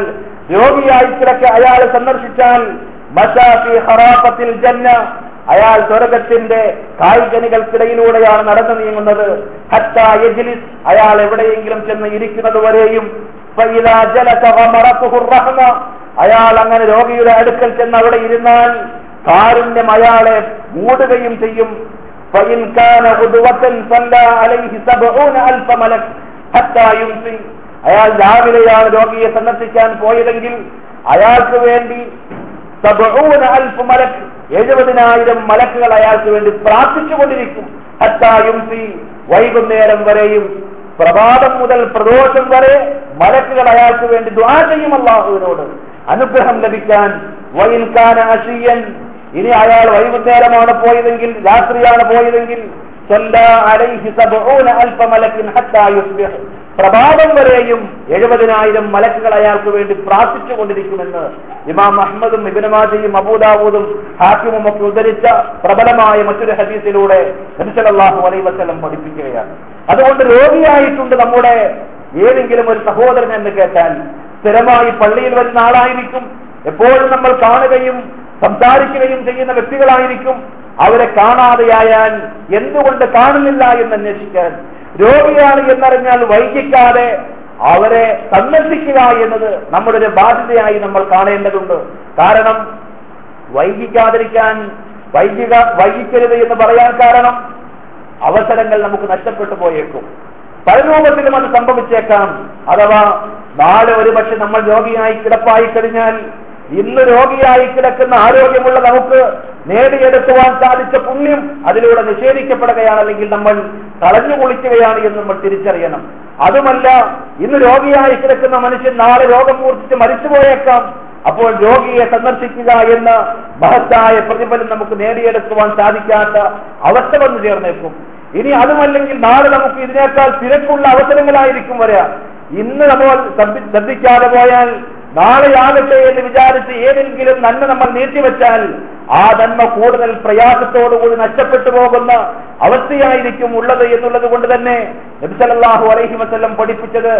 രോഗിയായി കിടക്കെ അയാൾ സന്ദർശിച്ചാൽ ജന്ന അയാൾ സ്വർഗത്തിന്റെ കായികനികൾക്കിടയിലൂടെയാണ് നടന്നു നീങ്ങുന്നത്. അയാൾ എവിടെയെങ്കിലും ചെന്ന് ഇരിക്കുന്നത് വരെയും അയാൾ അങ്ങനെ രോഗിയുടെ അടുക്കൽ ചെന്ന് അവിടെ ഇരുന്നാൽ കാരുണ്യം അയാളെ മൂടുകയും ചെയ്യും. فإن كان غدوة صلى عليه سبعون ألف ملك حتى يمسي അയാൾ രാവിലെയാണ് രോഗിയെ സന്ദർശിക്കാൻ പോയതെങ്കിൽ അയാൾക്ക് വേണ്ടി സബഊന അൽഫ് മലക്ക് എഴുപതിനായിരം മലക്കുകൾ അയാൾക്ക് വേണ്ടി പ്രാർത്ഥിച്ചുകൊണ്ടിരിക്കും ഹത്തായുംസി വൈകുന്നേരം വരെയും പ്രഭാതം മുതൽ പ്രദോഷം വരെ മലക്കുകൾ അയാൾക്ക് വേണ്ടി ദ്വാ ചെയ്യും അള്ളാഹുവിനോട് അനുഗ്രഹം ലഭിക്കാൻ വൈൽക്കാന അഷിയൻ ഇനി അയാൾ വൈകുന്നേരമാണ് പോയതെങ്കിൽ രാത്രിയാണ് പോയതെങ്കിൽ പ്രഭാതം വരെയും എഴുപതിനായിരം മലക്കുകൾ അയാൾക്ക് വേണ്ടി പ്രാർത്ഥിച്ചു കൊണ്ടിരിക്കുമെന്ന് ഇമാം അഹമ്മദും ഇബിനമാജയും അബൂദാവൂദും ഹാക്കിമും ഒക്കെ ഉദ്ധരിച്ച പ്രബലമായ മറ്റൊരു ഹദീസിലൂടെ നബിസലാഹു അലൈ വസ്ലം പഠിപ്പിക്കുകയാണ്. അതുകൊണ്ട് രോഗിയായിട്ടുണ്ട് നമ്മുടെ ഏതെങ്കിലും ഒരു സഹോദരൻ എന്ന് കേട്ടാൽ സ്ഥിരമായി പള്ളിയിൽ വരുന്ന ആളായിരിക്കും. എപ്പോഴും നമ്മൾ കാണുകയും സംസാരിക്കുകയും ചെയ്യുന്ന വ്യക്തികളായിരിക്കും അവരെ കാണാതെയായാൽ എന്തുകൊണ്ട് കാണുന്നില്ല എന്ന് അന്വേഷിക്കാൻ. രോഗിയാണ് എന്നറിഞ്ഞാൽ വൈകിക്കാതെ അവരെ സന്ദർശിക്കുക എന്നത് നമ്മുടെ ഒരു ബാധ്യതയായി നമ്മൾ കാണേണ്ടതുണ്ട്. കാരണം വൈകിക്കാതിരിക്കാൻ വൈകിക വൈകിക്കരുത് എന്ന് പറയാൻ കാരണം അവസരങ്ങൾ നമുക്ക് നഷ്ടപ്പെട്ടു പോയേക്കും. പല രൂപത്തിലും അത് സംഭവിച്ചേക്കാം. അഥവാ നാളെ ഒരുപക്ഷെ നമ്മൾ രോഗിയായി കിടപ്പായി കഴിഞ്ഞാൽ ഇന്ന് രോഗിയായി കിടക്കുന്ന ആരോഗ്യമുള്ള നമുക്ക് നേടിയെടുക്കുവാൻ സാധിച്ച പുണ്യം അതിലൂടെ നിഷേധിക്കപ്പെടുകയാണ് അല്ലെങ്കിൽ നമ്മൾ കളഞ്ഞു കുളിക്കുകയാണ് എന്ന് നമ്മൾ തിരിച്ചറിയണം. അതുമല്ല ഇന്ന് രോഗിയായി കിടക്കുന്ന മനുഷ്യൻ നാളെ രോഗം മൂർച്ഛിച്ച് മരിച്ചുപോയേക്കാം. അപ്പോൾ രോഗിയെ സന്ദർശിക്കുക എന്ന മഹത്തായ പ്രതിഫലം നമുക്ക് നേടിയെടുക്കുവാൻ സാധിക്കാത്ത അവസ്ഥ വന്നു ചേർന്നേക്കും. ഇനി അതുമല്ലെങ്കിൽ നാളെ നമുക്ക് ഇതിനേക്കാൾ തിരക്കുള്ള അവസരങ്ങളായിരിക്കും വരിക ഇന്ന് നമ്മൾ ശ്രദ്ധിക്കാതെ പോയാൽ നാളെയാകട്ടെ എന്ന് വിചാരിച്ച് ഏതെങ്കിലും നന്മ നമ്മൾ നീട്ടിവെച്ചാൽ ആ നന്മ കൂടുതൽ പ്രയാസത്തോടുകൂടി നഷ്ടപ്പെട്ടു പോകുന്ന അവസ്ഥയായിരിക്കും ഉള്ളത് എന്നുള്ളത് കൊണ്ട് തന്നെ നബ്സലല്ലാഹു അലൈഹി വസല്ലം പഠിപ്പിച്ചത്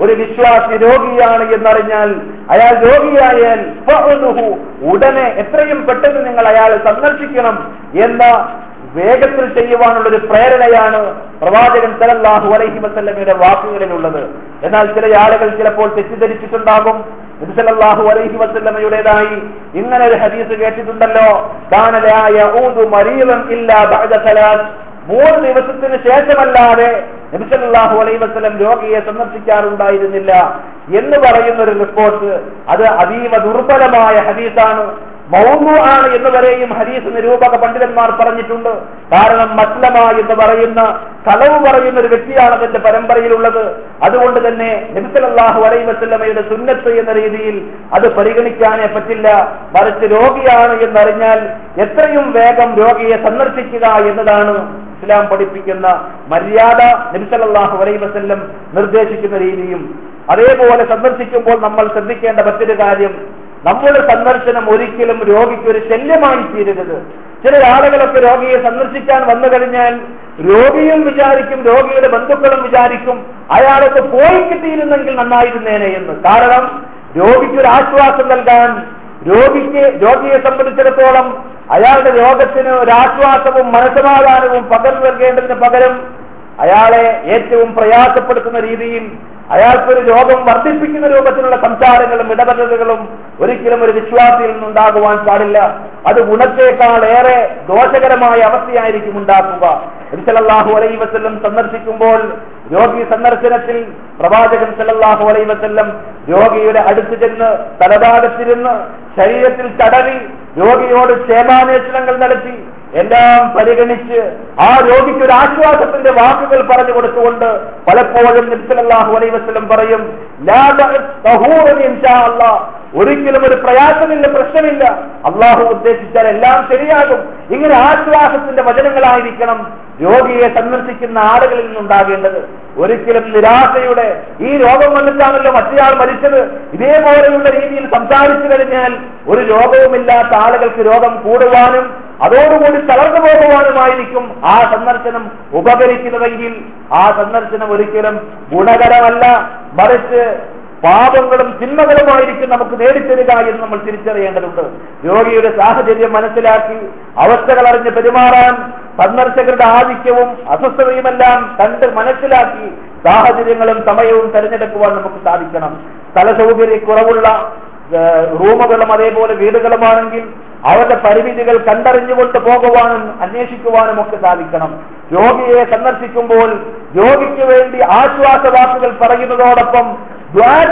ഒരു വിശ്വാസി രോഗിയാണ് എന്നറിഞ്ഞാൽ അയാൾ രോഗിയായാൽ ഉടനെ എത്രയും പെട്ടെന്ന് നിങ്ങൾ അയാളെ സന്ദർശിക്കണം എന്ന വേഗത്തിൽ ചെയ്യുവാനുള്ള ഒരു പ്രേരണയാണ് പ്രവാചകൻ സലല്ലാഹു അലൈഹി വസല്ലമയുടെ വാക്കുകളിലുള്ളത്. എന്നാൽ ചില ആളുകൾ ചിലപ്പോൾ തെറ്റിദ്ധരിച്ചിട്ടുണ്ടാകും. നബിസലല്ലാഹു അലൈഹി വസല്ലമയുടേതായി ഇങ്ങനെ ഒരു ഹദീസ് കേട്ടിട്ടുണ്ടല്ലോ. മൂന്ന് ദിവസത്തിന് ശേഷമല്ലാതെ നബിസല്ലാഹു അലൈ വസ്ലം രോഗിയെ സന്ദർശിക്കാറുണ്ടായിരുന്നില്ല എന്ന് പറയുന്ന ഒരു റിപ്പോർട്ട് അത് അതീവ ദുർബലമായ ഹദീസാണ്. മൗമു ആണ് എന്ന് വരെയും ഹദീസ് നിരൂപക പണ്ഡിതന്മാർ പറഞ്ഞിട്ടുണ്ട്. കാരണം മസ്ലമ എന്ന് പറയുന്ന കളവ് പറയുന്ന ഒരു വ്യക്തിയാണ് അതിന്റെ പരമ്പരയിലുള്ളത്. അതുകൊണ്ട് തന്നെ നബിസലല്ലാഹു അലൈ വസ്ലമയുടെ സുന്നത്ത് എന്ന രീതിയിൽ അത് പരിഗണിക്കാനേ പറ്റില്ല. മറിച്ച് രോഗിയാണ് എന്നറിഞ്ഞാൽ എത്രയും വേഗം രോഗിയെ സന്ദർശിക്കുക എന്നതാണ് ഇസ്ലാം പഠിപ്പിക്കുന്ന മര്യാദ. നബിസലല്ലാഹു അലൈ വസ്ല്ലം നിർദ്ദേശിക്കുന്ന രീതിയും അതേപോലെ സന്ദർശിക്കുമ്പോൾ നമ്മൾ ശ്രദ്ധിക്കേണ്ട മറ്റൊരു കാര്യം നമ്മുടെ സന്ദർശനം ഒരിക്കലും രോഗിക്ക് ഒരു ശല്യമായി തീരരുത്. ചില ആളുകളൊക്കെ രോഗിയെ സന്ദർശിക്കാൻ വന്നു കഴിഞ്ഞാൽ രോഗിയും വിചാരിക്കും രോഗിയുടെ ബന്ധുക്കളും വിചാരിക്കും അയാൾക്ക് പോയി കിട്ടിയിരുന്നെങ്കിൽ നന്നായിരുന്നേനെ എന്ന്. കാരണം രോഗിക്ക് ഒരു ആശ്വാസം നൽകാൻ രോഗിക്ക് രോഗിയെ സംബന്ധിച്ചിടത്തോളം അയാളുടെ രോഗത്തിന് ഒരു ആശ്വാസവും മനസമാധാനവും പകർന്നു നൽകേണ്ടതിന് പകരം അയാളെ ഏറ്റവും പ്രയാസപ്പെടുത്തുന്ന രീതിയിൽ അയാൾക്കൊരു രോഗം വർദ്ധിപ്പിക്കുന്ന രൂപത്തിലുള്ള സംസാരങ്ങളും ഇടപെടലുകളും ഒരിക്കലും ഒരു വിശ്വാസിയിൽ നിന്നുണ്ടാകുവാൻ പാടില്ല. അത് ഗുണത്തേക്കാൾ ഏറെ ദോഷകരമായ അവസ്ഥയായിരിക്കും ഉണ്ടാക്കുക. സല്ലല്ലാഹു അലൈഹി വസല്ലം സന്ദർശിക്കുമ്പോൾ രോഗി സന്ദർശനത്തിൽ പ്രവാചകൻ സല്ലല്ലാഹു അലൈഹി വസല്ലം രോഗിയുടെ അടുത്ത് ചെന്ന് തലഭാഗത്തിരുന്ന് ശരീരത്തിൽ തടവി രോഗിയോട് ക്ഷേമാന്വേഷണങ്ങൾ നടത്തി എല്ലാം പരിഗണിച്ച് ആ രോഗിക്ക് ഒരു ആശ്വാസത്തിന്റെ വാക്കുകൾ പറഞ്ഞു കൊടുത്തുകൊണ്ട് പലപ്പോഴും നിർത്തലാഹു അലൈവസ്ലം പറയും ഒരിക്കലും ഒരു പ്രയാസമില്ല പ്രശ്നമില്ല. അള്ളാഹു ഉദ്ദേശിച്ചാൽ എല്ലാം ശരിയാകും. ഇങ്ങനെ ആശ്വാസത്തിന്റെ വചനങ്ങളായിരിക്കണം രോഗിയെ സന്ദർശിക്കുന്ന ആളുകളിൽ നിന്നുണ്ടാകേണ്ടത്. ഒരിക്കലും നിരാശയുടെ ഈ രോഗം വന്നിട്ടാണല്ലോ മറ്റേയാൾ മരിച്ചത്. ഇതേപോലെയുള്ള രീതിയിൽ സംസാരിച്ചു കഴിഞ്ഞാൽ ഒരു രോഗവുമില്ലാത്ത ആളുകൾക്ക് രോഗം കൂടുവാനും അതോടുകൂടി തളർന്നു പോകുവാനുമായിരിക്കും ആ സന്ദർശനം ഉപകരിക്കുന്നതെങ്കിൽ ആ സന്ദർശനം ഒരിക്കലും ഗുണകരമല്ല. മറിച്ച് പാപങ്ങളും തിന്മകളുമായിരിക്കും നമുക്ക് നേടിത്തരിക എന്ന് നമ്മൾ തിരിച്ചറിയേണ്ടതുണ്ട്. രോഗിയുടെ സാഹചര്യം മനസ്സിലാക്കി അവസ്ഥകൾ അറിഞ്ഞ് പെരുമാറാൻ സന്ദർശകരുടെ ആധിക്യവും അസ്വസ്ഥതയുമെല്ലാം കണ്ട് മനസ്സിലാക്കി സാഹചര്യങ്ങളും സമയവും തെരഞ്ഞെടുക്കുവാൻ നമുക്ക് സാധിക്കണം. സ്ഥല സൗകര്യക്കുറവുള്ള റൂമുകളും അതേപോലെ വീടുകളുമാണെങ്കിൽ അവരുടെ പരിമിതികൾ കണ്ടറിഞ്ഞുകൊണ്ട് പോകുവാനും അന്വേഷിക്കുവാനും ഒക്കെ സാധിക്കണം. രോഗിയെ സന്ദർശിക്കുമ്പോൾ രോഗിക്ക് വേണ്ടി ആശ്വാസ വാക്കുകൾ പറയുന്നതോടൊപ്പം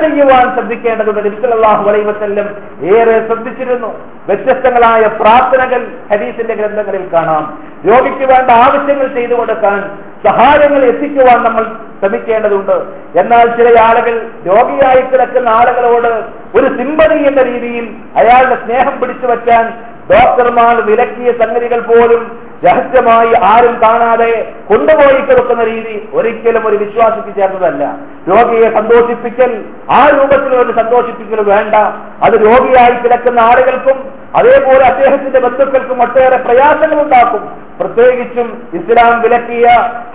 ചെയ്യുവാൻ ശ്രദ്ധിക്കേണ്ടതുണ്ട്. നബിസല്ലാഹു അലൈ വസല്ലം ഏറെ ശ്രദ്ധിച്ചിരുന്നു. വ്യത്യസ്തങ്ങളായ പ്രാർത്ഥനകൾ ഹരീസിന്റെ ഗ്രന്ഥങ്ങളിൽ കാണാം. രോഗിക്ക് വേണ്ട ആവശ്യങ്ങൾ ചെയ്തു കൊടുക്കാൻ സഹായങ്ങൾ എത്തിക്കുവാൻ നമ്മൾ ശ്രമിക്കേണ്ടതുണ്ട്. എന്നാൽ ചില ആളുകൾ രോഗിയായി കിടക്കുന്ന ആളുകളോട് ഒരു സിമ്പതി എന്ന രീതിയിൽ അയാളുടെ സ്നേഹം പിടിച്ചു വയ്ക്കാൻ ഡോക്ടർമാർ വിലക്കിയ സംഗതികൾ പോലും രഹസ്യമായി ആരും കാണാതെ കൊണ്ടുപോയി കിടക്കുന്ന രീതി ഒരിക്കലും ഒരു വിശ്വാസിക്ക് ചേർന്നതല്ല. രോഗിയെ സന്തോഷിപ്പിക്കൽ ആ രൂപത്തിൽ ഒരു സന്തോഷിപ്പിക്കൽ വേണ്ട. അത് രോഗിയായി കിടക്കുന്ന ആളുകൾക്കും അതേപോലെ അദ്ദേഹത്തിന്റെ ബന്ധുക്കൾക്കും ഒട്ടേറെ പ്രയാസങ്ങൾ ഉണ്ടാക്കും. പ്രത്യേകിച്ചും ഇസ്ലാം വിലക്കിയ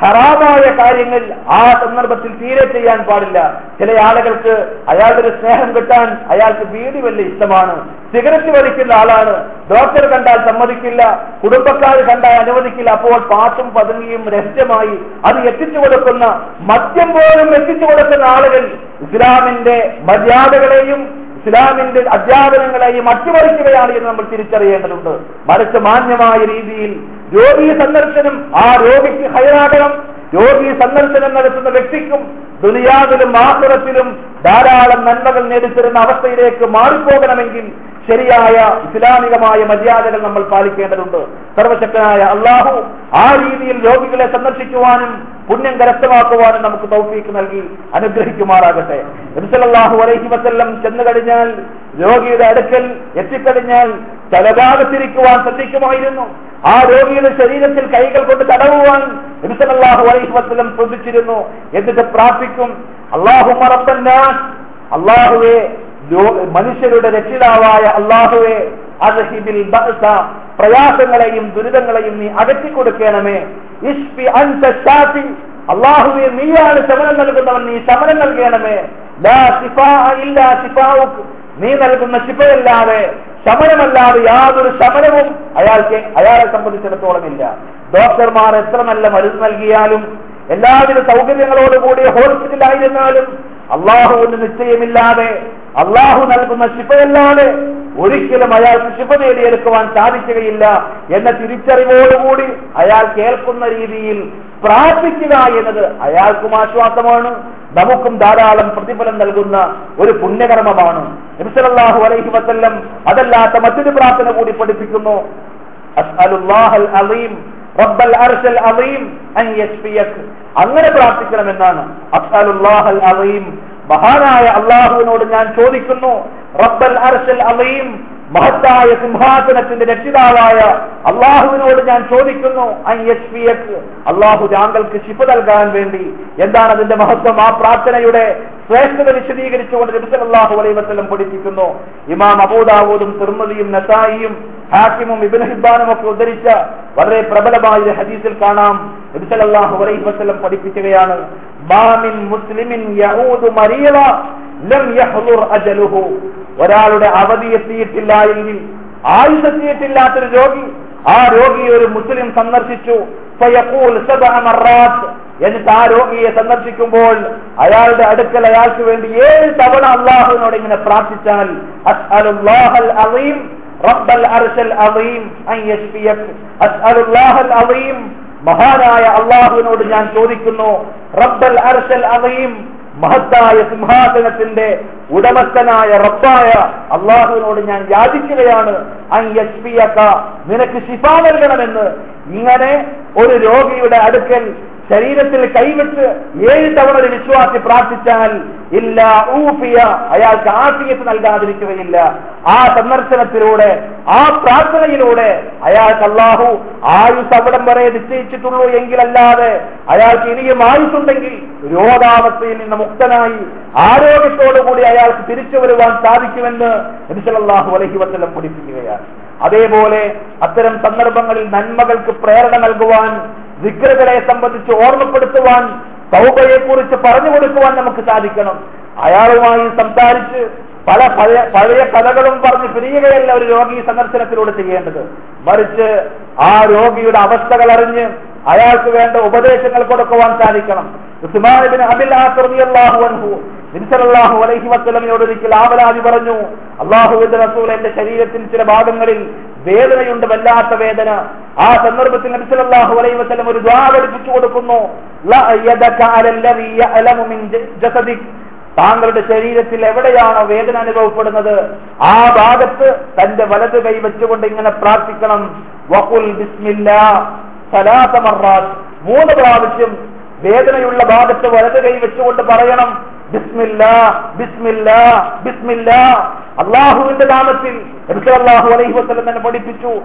ഹറാമായ കാര്യങ്ങൾ ആ സന്ദർഭത്തിൽ തീരെ ചെയ്യാൻ പാടില്ല. ചില ആളുകൾക്ക് അയാളുടെ ഒരു സ്നേഹം കിട്ടാൻ അയാൾക്ക് വീടി വലിയ ഇഷ്ടമാണ്. സിഗരറ്റ് വലിക്കുന്ന ആളാണ്. ഡോക്ടർ കണ്ടാൽ സമ്മതിക്കില്ല. കുടുംബക്കാർ കണ്ടാൽ അനുവദിക്കില്ല അപ്പോൾ പാട്ടും പതുങ്ങിയും രഹസ്യമായി അത് എത്തിച്ചു കൊടുക്കുന്ന മദ്യം പോലും എത്തിച്ചു കൊടുക്കുന്ന ആളുകൾ ഇസ്ലാമിന്റെ മര്യാദകളെയും ഇസ്ലാമിന്റെ അധ്യാപനങ്ങളെയും അട്ടിമറിക്കുകയാണ് എന്ന് നമ്മൾ തിരിച്ചറിയേണ്ടതുണ്ട്. മറിച്ച് മാന്യമായ രീതിയിൽ രോഗി സന്ദർശനം ആ രോഗിക്ക് ഹൈറാകണം രോഗി സന്ദർശനം നടത്തുന്ന വ്യക്തിക്കും ദുനിയാവിലും ആഹുറത്തിലും ധാരാളം നന്മകൾ നേടിത്തരുന്ന അവസ്ഥയിലേക്ക് മാറിപ്പോകണമെങ്കിൽ ശരിയായ ഇസ്ലാമികമായ മര്യാദകൾ നമ്മൾ പാലിക്കേണ്ടതുണ്ട്. സർവശക്തനായ അള്ളാഹു ആ രീതിയിൽ രോഗികളെ സന്ദർശിക്കുവാനും പുണ്യം കരസ്ഥമാക്കുവാനും നമുക്ക് തൗഫീക്ക് നൽകി അനുഗ്രഹിക്കുമാറാകട്ടെ. എംസലാഹു അലൈഹി വസ്ല്ലം ചെന്നു കഴിഞ്ഞാൽ രോഗിയുടെ അടുക്കൽ എത്തിക്കഴിഞ്ഞാൽ തലഭാഗത്തിരിക്കുവാൻ ശ്രദ്ധിക്കുമായിരുന്നു. ആ രോഗിയുടെ ശരീരത്തിൽ കൈകൾ കൊണ്ട് തടവുവാൻ എംസലാഹു അലൈഹി വസല്ലം ശ്രദ്ധിച്ചിരുന്നു. എന്നിട്ട് പ്രാർത്ഥിക്കും അള്ളാഹു അള്ളാഹുവെ രോ- മനുഷ്യരുടെ രക്ഷിതാവായ അള്ളാഹുവെ അദ്ഹിബിൽ ബഅസ പ്രയാസങ്ങളെയും ദുരിതങ്ങളെയും നീ അകറ്റി കൊടുക്കണമേ അൻത അള്ളാഹുവെ നീയാണ് ശമനം നൽകുന്നവൻ നീ ശമനം നൽകണമേ. നീ നൽകുന്ന ശിഫയല്ലാതെ ശമനമല്ലാതെ യാതൊരു ശമനവും അയാൾക്ക് അയാളെ സംബന്ധിച്ചിടത്തോളം ഇല്ല ഡോക്ടർമാർ എത്ര നല്ല മരുന്ന് നൽകിയാലും എല്ലാവിധ സൗകര്യങ്ങളോടുകൂടിയ ഹോസ്പിറ്റലായിരുന്നാലും അള്ളാഹുവിന് നിശ്ചയമില്ലാതെ അള്ളാഹു നൽകുന്ന ശിഫയല്ലാതെ ഒരിക്കലും അയാൾക്ക് ശിഫ നേടിയെടുക്കുവാൻ സാധിക്കുകയില്ല എന്ന തിരിച്ചറിവോടുകൂടി അയാൾ കേൾക്കുന്ന രീതിയിൽ പ്രാർത്ഥിക്കുക എന്നത് അയാൾക്കും ആശ്വാസമാണ് നമുക്കും ധാരാളം പ്രതിഫലം നൽകുന്ന ഒരു പുണ്യകർമ്മമാണ്. നബിസലല്ലാഹു അലൈഹി വസല്ലം അതല്ലാത്ത മറ്റൊരു പ്രാർത്ഥന കൂടി പഠിപ്പിക്കുന്നു. അസ്അലുല്ലാഹൽ അലീം റബ്ബൽ അർശൽ അലീം അൻ അങ്ങനെ പ്രാർത്ഥിക്കണമെന്നാണ്. അഫ്സാലുല്ലാഹൽ അലീം മഹാനായ അള്ളാഹുവിനോട് ഞാൻ ചോദിക്കുന്നു റബ്ബൽ അർശൽ അലീം മഹത്തായ സിംഹാസനത്തിന്റെ രക്ഷിതാവായ അള്ളാഹുവിനോട് ഞാൻ ചോദിക്കുന്നു അള്ളാഹു താങ്കൾക്ക് ശിഫ നൽകാൻ വേണ്ടി. എന്താണ് അതിന്റെ മഹത്വം? ആ പ്രാർത്ഥനയുടെ ശ്രേഷ്ഠത വിശദീകരിച്ചുകൊണ്ട് നബിസല്ലാഹു അലൈഹി വസല്ലം പഠിപ്പിക്കുന്നു. ഇമാം അബൂദാവൂദും തിർമതിയും നസായിയും ഹാക്കിമും ഹിബ്ബാനും ഒക്കെ ഉദ്ധരിച്ച വളരെ പ്രബലമായ ഹദീസിൽ കാണാം. നബിസല്ലാഹു അലൈഹി വസല്ലം പഠിപ്പിക്കുകയാണ് മുസ്ലിമിൻ ലം അജലുഹു. ഒരാളുടെ അവധി എത്തിയിട്ടില്ല എങ്കിൽ ആയുസെത്തിയിട്ടില്ലാത്തൊരു രോഗി ആ രോഗിയെ ഒരു മുസ്ലിം സന്ദർശിച്ചു. സബഅ എന്നിട്ട് ആ രോഗിയെ സന്ദർശിക്കുമ്പോൾ അയാളുടെ അടുക്കൽ അയാൾക്ക് വേണ്ടി ഏഴ് തവണ അള്ളാഹുവിനോട് ഇങ്ങനെ പ്രാർത്ഥിച്ചാൽ മഹാനായ അള്ളാഹുവിനോട് ഞാൻ ചോദിക്കുന്നു റബ്ബൽ അർഷൽ അവയും മഹത്തായ സിംഹാസനത്തിന്റെ ഉടമസ്ഥനായ റബ്ബായ അള്ളാഹുവിനോട് ഞാൻ യാചിക്കുകയാണ്. നിനക്ക് ശിഫ നൽകണമെന്ന്. ഇങ്ങനെ ഒരു രോഗിയുടെ അടുക്കൽ ശരീരത്തിൽ കൈവിട്ട് ഏഴ് തവണ ഒരു വിശ്വാസി പ്രാർത്ഥിച്ചാൽ ഇല്ല ഊഫിയ അയാൾക്ക് ആഫിയത്ത് നൽകാതിരിക്കുകയില്ല. ആ സന്ദർശനത്തിലൂടെ ആ പ്രാർത്ഥനയിലൂടെ അയാൾക്ക് അള്ളാഹു ആയുസ് അവിടം വരെ നിശ്ചയിച്ചിട്ടുള്ളൂ എങ്കിലല്ലാതെ അയാൾക്ക് ഇനിയും ആയുസുണ്ടെങ്കിൽ രോഗാവസ്ഥയിൽ നിന്ന് മുക്തനായി ആരോഗ്യത്തോടുകൂടി അയാൾക്ക് തിരിച്ചു വരുവാൻ സാധിക്കുമെന്ന് അള്ളാഹു അലഹി വസ്ലം പഠിപ്പിക്കുകയാണ്. അതേപോലെ അത്തരം സന്ദർഭങ്ങളിൽ നന്മകൾക്ക് പ്രേരണ നൽകുവാൻ വിഗ്രകളെ സംബന്ധിച്ച് ഓർമ്മപ്പെടുത്തുവാൻ സൗബയെ കുറിച്ച് പറഞ്ഞു കൊടുക്കുവാൻ നമുക്ക് സാധിക്കണം. അയാളുമായി സംസാരിച്ച് പല പഴയ പഴയ കഥകളും പറഞ്ഞ് പിരിയുകയല്ല ഒരു രോഗി സന്ദർശനത്തിലൂടെ ചെയ്യേണ്ടത്. മറിച്ച് ആ രോഗിയുടെ അവസ്ഥകൾ അറിഞ്ഞ് അയാൾക്ക് വേണ്ട ഉപദേശങ്ങൾ കൊടുക്കുവാൻ സാധിക്കണം. ഉസ്മാനിബിൻ അബിൽ ആഹു അൻഹു നിൻസലാഹു അലൈഹി വസ്ലമിനോട് ഒരിക്കൽ ആവലാതി പറഞ്ഞു അള്ളാഹുവിന്റെ എന്റെ ശരീരത്തിൽ ചില ഭാഗങ്ങളിൽ വേദനയുണ്ട് വല്ലാത്ത വേദന. ആ സന്ദർഭത്തിൽ നബിസലാഹു അലൈഹി വസ്ലം ഒരു ദ്വാ പഠിപ്പിച്ചു കൊടുക്കുന്നു. താങ്കളുടെ ശരീരത്തിൽ എവിടെയാണോ വേദന അനുഭവപ്പെടുന്നത്? ആ ഭാഗത്ത് തന്റെ വലത് കൈ വെച്ചുകൊണ്ട് ഇങ്ങനെ പ്രാർത്ഥിക്കണം. വഖുൽ ബിസ്മില്ലാ മൂന്ന് പ്രാവശ്യം വേദനയുള്ള ഭാഗത്ത് വലത് കൈ വെച്ചുകൊണ്ട് പറയണം. അള്ളാഹുവിന്റെ നാമത്തിൽ അള്ളാഹു അലൈഹി വസ്ലം തന്നെ പഠിപ്പിച്ചു.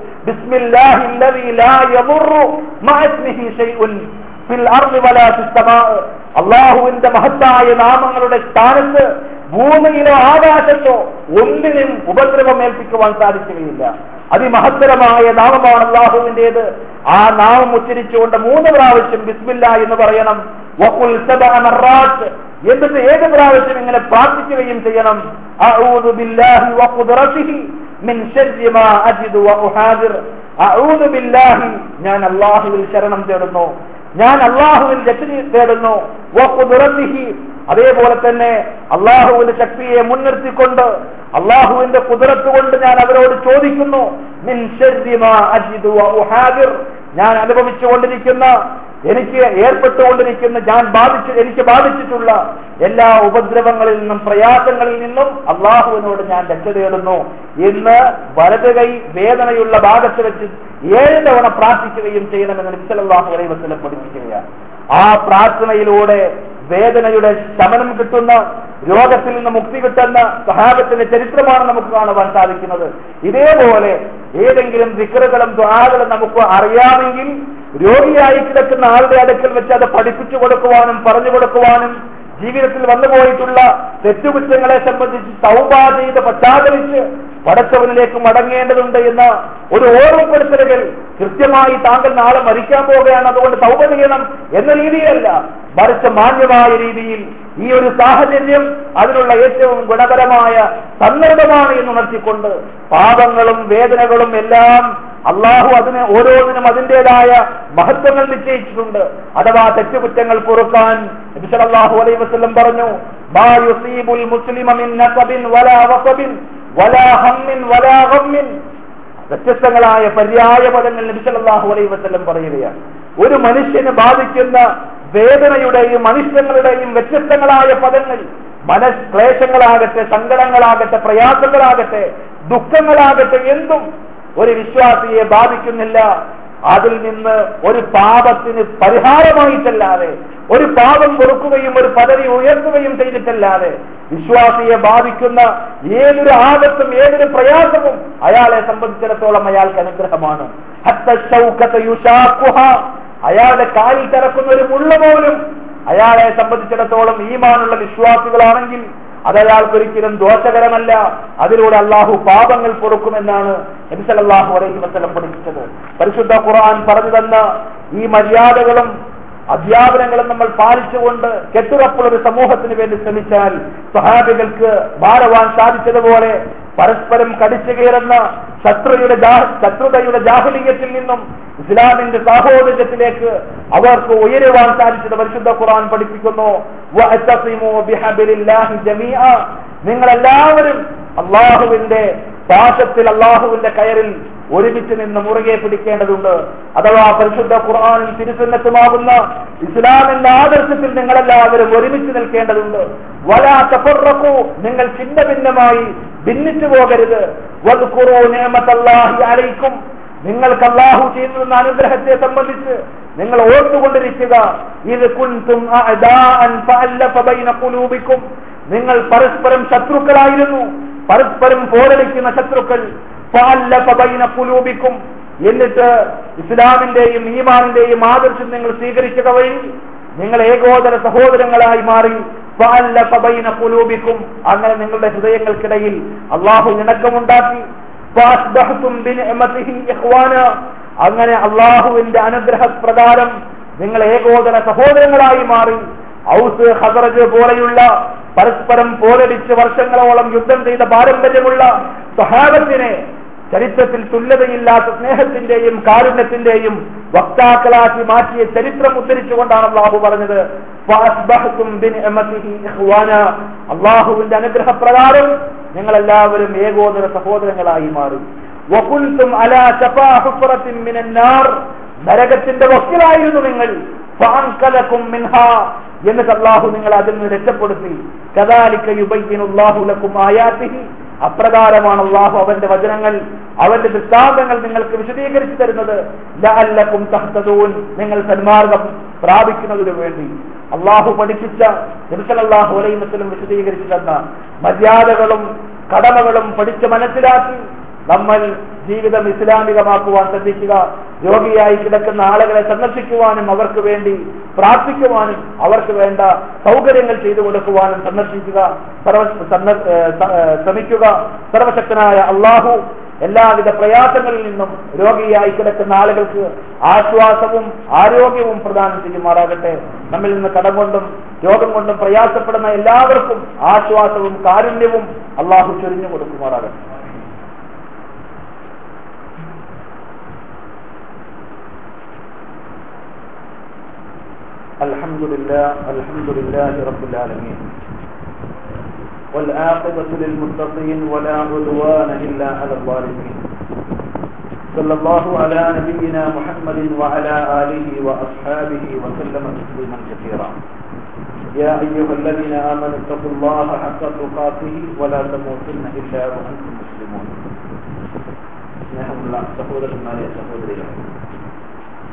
അള്ളാഹുവിന്റെ മഹത്തായ നാമങ്ങളുടെ സ്ഥാനത്ത് ഭൂമിയിലോ ആകാശത്തോ ഒന്നിനും ഉപദ്രവം ഏൽപ്പിക്കുവാൻ സാധിക്കുകയില്ല. അതിമഹത്തരമായ നാമമാണ് അള്ളാഹുവിന്റേത്. ആ നാമം ഉച്ചരിച്ചുകൊണ്ട് മൂന്ന് പ്രാവശ്യം ബിസ്മില്ല എന്ന് പറയണം. എന്നിട്ട് ഏത് പ്രാവശ്യം ഇങ്ങനെ പ്രാർത്ഥിക്കുകയും ചെയ്യണം? ബില്ലാഹി മിൻ ബില്ലാഹി ഞാൻ അല്ലാഹുവിൽ ശരണം തേടുന്നു. ഞാൻ അള്ളാഹുവിൽ രക്ഷ തേടുന്നു. അതേപോലെ തന്നെ അള്ളാഹുവിന്റെ ശക്തിയെ മുൻനിർത്തിക്കൊണ്ട് അള്ളാഹുവിന്റെ കുതിരത്ത് കൊണ്ട് ഞാൻ അവരോട് ചോദിക്കുന്നു ഞാൻ അനുഭവിച്ചുകൊണ്ടിരിക്കുന്ന എനിക്ക് ഏർപ്പെട്ടുകൊണ്ടിരിക്കുന്ന ഞാൻ ബാധിച്ചു എനിക്ക് ബാധിച്ചിട്ടുള്ള എല്ലാ ഉപദ്രവങ്ങളിൽ നിന്നും പ്രയാസങ്ങളിൽ നിന്നും അള്ളാഹുവിനോട് ഞാൻ രക്ഷ തേടുന്നു. എന്ന് വലത് കൈ വേദനയുള്ള ഭാഗത്ത് വെച്ച് ഏഴ് തവണ പ്രാർത്ഥിക്കുകയും ചെയ്യണമെന്ന് നിസ്സലാഹു അലൈ പഠിപ്പിക്കുകയാണ്. ആ പ്രാർത്ഥനയിലൂടെ വേദനയുടെ ശമനം കിട്ടുന്ന രോഗത്തിൽ നിന്ന് മുക്തി കിട്ടുന്ന സഹാബത്തിന്റെ ചരിത്രമാണ് നമുക്ക് കാണുവാൻ സാധിക്കുന്നത്. ഇതേപോലെ ഏതെങ്കിലും വിക്രകളും ദ്വാരകളും നമുക്ക് അറിയാമെങ്കിൽ രോഗിയായി കിടക്കുന്ന ആളുടെ അടുക്കൽ വെച്ച് അത് പഠിപ്പിച്ചു കൊടുക്കുവാനും പറഞ്ഞു കൊടുക്കുവാനും ജീവിതത്തിൽ വന്നുപോയിട്ടുള്ള തെറ്റുകുറ്റങ്ങളെ സംബന്ധിച്ച് തൗബ പശ്ചാത്തലിച്ച് പടച്ചവനിലേക്ക് മടങ്ങേണ്ടതുണ്ട് എന്ന ഒരു ഓർമ്മപ്പെടുത്തലുകൾ കൃത്യമായി താങ്കൾ നാളെ മരിക്കാൻ പോവുകയാണ്. അതുകൊണ്ട് തൗബ ചെയ്യണം എന്ന രീതിയല്ല. മറിച്ച് മാന്യമായ രീതിയിൽ ഈ ഒരു സാഹചര്യം അതിനുള്ള ഏറ്റവും ഗുണപരമായ സന്ദർഭമാണ് എന്ന് ഉണർത്തിക്കൊണ്ട് പാപങ്ങളും വേദനകളും എല്ലാം അള്ളാഹു അതിന് ഓരോന്നിനും അതിന്റെതായ മഹത്വങ്ങൾ നിശ്ചയിച്ചിട്ടുണ്ട്. അഥവാ തെറ്റുകുറ്റങ്ങൾ പൊറുക്കാൻ അള്ളാഹു അലൈ വസ്ലം പറഞ്ഞു വ്യത്യസ്തങ്ങളായ പര്യായ പദങ്ങൾ നബിസലാഹു അലൈ വസ്ലം പറയുകയാണ്. ഒരു മനുഷ്യന് ബാധിക്കുന്ന വേദനയുടെയും മനുഷ്യങ്ങളുടെയും വ്യത്യസ്തങ്ങളായ പദങ്ങൾ. മനഃക്ലേശങ്ങളാകട്ടെ സങ്കടങ്ങളാകട്ടെ പ്രയാസങ്ങളാകട്ടെ ദുഃഖങ്ങളാകട്ടെ എന്തും ഒരു വിശ്വാസിയെ ബാധിക്കുന്നില്ല. അതിൽ നിന്ന് ഒരു പാപത്തിന് പരിഹാരമായിട്ടല്ലാതെ ഒരു പാപം കൊടുക്കുകയും ഒരു പദവി ഉയർത്തുകയും ചെയ്തിട്ടല്ലാതെ വിശ്വാസിയെ ബാധിക്കുന്ന ഏതൊരു ആപത്തും ഏതൊരു പ്രയാസവും അയാളെ സംബന്ധിച്ചിടത്തോളം അയാൾക്ക് അനുഗ്രഹമാണ്. അയാളുടെ കാലിൽ തിറക്കുന്ന ഒരു മുള്ള പോലും അയാളെ സംബന്ധിച്ചിടത്തോളം ഈമാനുള്ള വിശ്വാസികളാണെങ്കിൽ അത് അയാൾക്ക് ഒരിക്കലും ദോഷകരമല്ല. അതിലൂടെ അള്ളാഹു പാപങ്ങൾ പൊറുക്കുമെന്നാണ് നബിസലല്ലാഹു അലൈഹി വസ്ലം പഠിപ്പിച്ചത്. പരിശുദ്ധ ഖുർആൻ പറഞ്ഞു തന്ന ഈ മര്യാദകളും അധ്യാപനങ്ങളും നമ്മൾ പാലിച്ചുകൊണ്ട് കെട്ടുറപ്പുള്ള ഒരു സമൂഹത്തിന് വേണ്ടി ശ്രമിച്ചാൽ സഹാബികൾക്ക് ഭാരവാൻ സാധിച്ചതുപോലെ പരസ്പരം കടിച്ചു കയറുന്ന ശത്രുയുടെ ശത്രുതയുടെ ജാഹുലിംഗത്തിൽ നിന്നും ഇസ്ലാമിന്റെ സാഹോദര്യത്തിലേക്ക് അവർക്ക് ഉയരുവാൻ സാധിച്ചത് പരിശുദ്ധ ഖുർആൻ പഠിപ്പിക്കുന്നു. നിങ്ങൾ എല്ലാവരും അള്ളാഹുവിന്റെ പാശത്തിൽ അള്ളാഹുവിന്റെ കയറിൽ ഒരുമിച്ച് നിന്ന് മുറുകെ പിടിക്കേണ്ടതുണ്ട്. അഥവാ പരിശുദ്ധ ഖുർആാനിൽ തിരുസന്നത്തുമാകുന്ന ഇസ്ലാമിന്റെ ആദർശത്തിൽ നിങ്ങളെല്ലാവരും ഒരുമിച്ച് നിൽക്കേണ്ടതുണ്ട്. വലാ തഫറഖു നിങ്ങൾ ഛിന്ന ഭിന്നമായി ഭിന്നിച്ചു പോകരുത്. അലൈക്കും. നിങ്ങൾക്ക് അള്ളാഹു ചെയ്തിരുന്ന അനുഗ്രഹത്തെ സംബന്ധിച്ച് നിങ്ങൾ ഓർത്തുകൊണ്ടിരിക്കുക. ഇത് കുൻതും നിങ്ങൾ പരസ്പരം ശത്രുക്കളായിരുന്നു. പരസ്പരം പോരടിക്കുന്ന ശത്രുക്കൾ ഖുലൂബിക്കും. എന്നിട്ട് ഇസ്ലാമിന്റെയും ഈമാനിന്റെയും ആദർശം നിങ്ങൾ സ്വീകരിക്കുക വഴി നിങ്ങൾ ഏകോദര സഹോദരങ്ങളായി മാറി പുലൂപിക്കും അങ്ങനെ നിങ്ങളുടെ ഹൃദയങ്ങൾക്കിടയിൽ അള്ളാഹു ഇണക്കമുണ്ടാക്കി. അങ്ങനെ അള്ളാഹുവിന്റെ അനുഗ്രഹ പ്രകാരം നിങ്ങൾ ഏകോദര സഹോദരങ്ങളായി മാറി ഔസ് ഹസറജ് പോലെയുള്ള പരസ്പരം പോരടിച്ച് വർഷങ്ങളോളം യുദ്ധം ചെയ്ത പാരമ്പര്യമുള്ള സഹാബത്തിനെ ചരിത്രത്തിൽ തുല്യതയില്ലാത്ത സ്നേഹത്തിന്റെയും കാരുണ്യത്തിന്റെയും വക്താക്കളാക്കി മാറ്റിയ ചരിത്രം ഉദ്ധരിച്ചുകൊണ്ടാണ് അള്ളാഹു പറഞ്ഞത്. അള്ളാഹുവിന്റെ അനുഗ്രഹപ്രകാരം നിങ്ങൾ എല്ലാവരും ഏകോദര സഹോദരങ്ങളായി മാറും. നരകത്തിന്റെ വക്കിലായിരുന്നു നിങ്ങൾ. എന്നിട്ട് അള്ളാഹു നിങ്ങൾ അതിൽ നിന്ന് രക്ഷപ്പെടുത്തി. ആയാതിഹി അപ്രകാരമാണ് അള്ളാഹു അവന്റെ വചനങ്ങൾ അവന്റെ ദൃഷ്ടാന്തങ്ങൾ നിങ്ങൾക്ക് വിശദീകരിച്ചു തരുന്നത്. ലഅല്ലക്കും തഹ്തദൂൻ. നിങ്ങൾ സന്മാർഗം പ്രാപിക്കുന്നതിനു വേണ്ടി. അള്ളാഹു പഠിപ്പിച്ച നിർസലല്ലാഹു അലൈമത്തിലും വിശദീകരിച്ചു തന്ന മര്യാദകളും കടമകളും പഠിച്ച് മനസ്സിലാക്കി നമ്മൾ ജീവിതം ഇസ്ലാമികമാക്കുവാൻ ശ്രദ്ധിക്കുക. രോഗിയായി കിടക്കുന്ന ആളുകളെ സന്ദർശിക്കുവാനും അവർക്ക് വേണ്ടി പ്രാർത്ഥിക്കുവാനും അവർക്ക് വേണ്ട സൗകര്യങ്ങൾ ചെയ്തു കൊടുക്കുവാനും സന്ദർശിക്കുക സർവ ശ്രമിക്കുക. സർവശക്തനായ അള്ളാഹു എല്ലാവിധ പ്രയാസങ്ങളിൽ നിന്നും രോഗിയായി കിടക്കുന്ന ആളുകൾക്ക് ആശ്വാസവും ആരോഗ്യവും പ്രദാനം ചെയ്യുമാറാകട്ടെ. നമ്മിൽ നിന്ന് കടം കൊണ്ടും രോഗം കൊണ്ടും പ്രയാസപ്പെടുന്ന എല്ലാവർക്കും ആശ്വാസവും കാരുണ്യവും അള്ളാഹു ചൊരിഞ്ഞു കൊടുക്കുമാറാകട്ടെ. الحمد لله الحمد لله رب العالمين والعاقبة للمتقين ولا عدوان إلا على الظالمين صلى الله على نبينا محمد وعلى آله وأصحابه وسلم تسليما كثيرا يا أيها الذين آمنوا اتقوا الله حق تقاته ولا تموتن إلا وأنتم مسلمون സ്നേഹമുള്ള സഹോദരന്മാരെ സഹോദരികളെ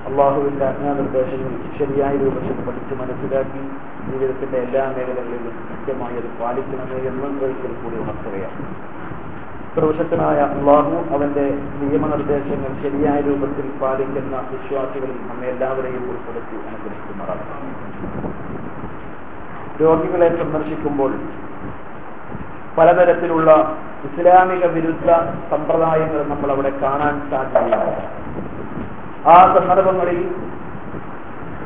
അള്ളാഹുവിന്റെ അജ്ഞാനിർദ്ദേശങ്ങൾ ശരിയായ രൂപത്തിൽ പഠിച്ച് മനസ്സിലാക്കി ജീവിതത്തിന്റെ എല്ലാ മേഖലകളിലും കൃത്യമായി അത് പാലിക്കണമേ എന്ന് ഒരിക്കൽ കൂടി ഉണർത്തുകയാണ്. പ്രവശത്തനായ അള്ളാഹു അവന്റെ നിയമനിർദ്ദേശങ്ങൾ ശരിയായ രൂപത്തിൽ പാലിക്കുന്ന വിശ്വാസികളിൽ നമ്മെ എല്ലാവരെയും ഉൾപ്പെടുത്തി അനുഗ്രഹിക്കുന്നതാണ് രോഗികളെ സന്ദർശിക്കുമ്പോൾ പലതരത്തിലുള്ള ഇസ്ലാമിക വിരുദ്ധ സമ്പ്രദായങ്ങൾ നമ്മൾ അവിടെ കാണാൻ സാധ്യതയാണ് ആ സന്ദർഭങ്ങളിൽ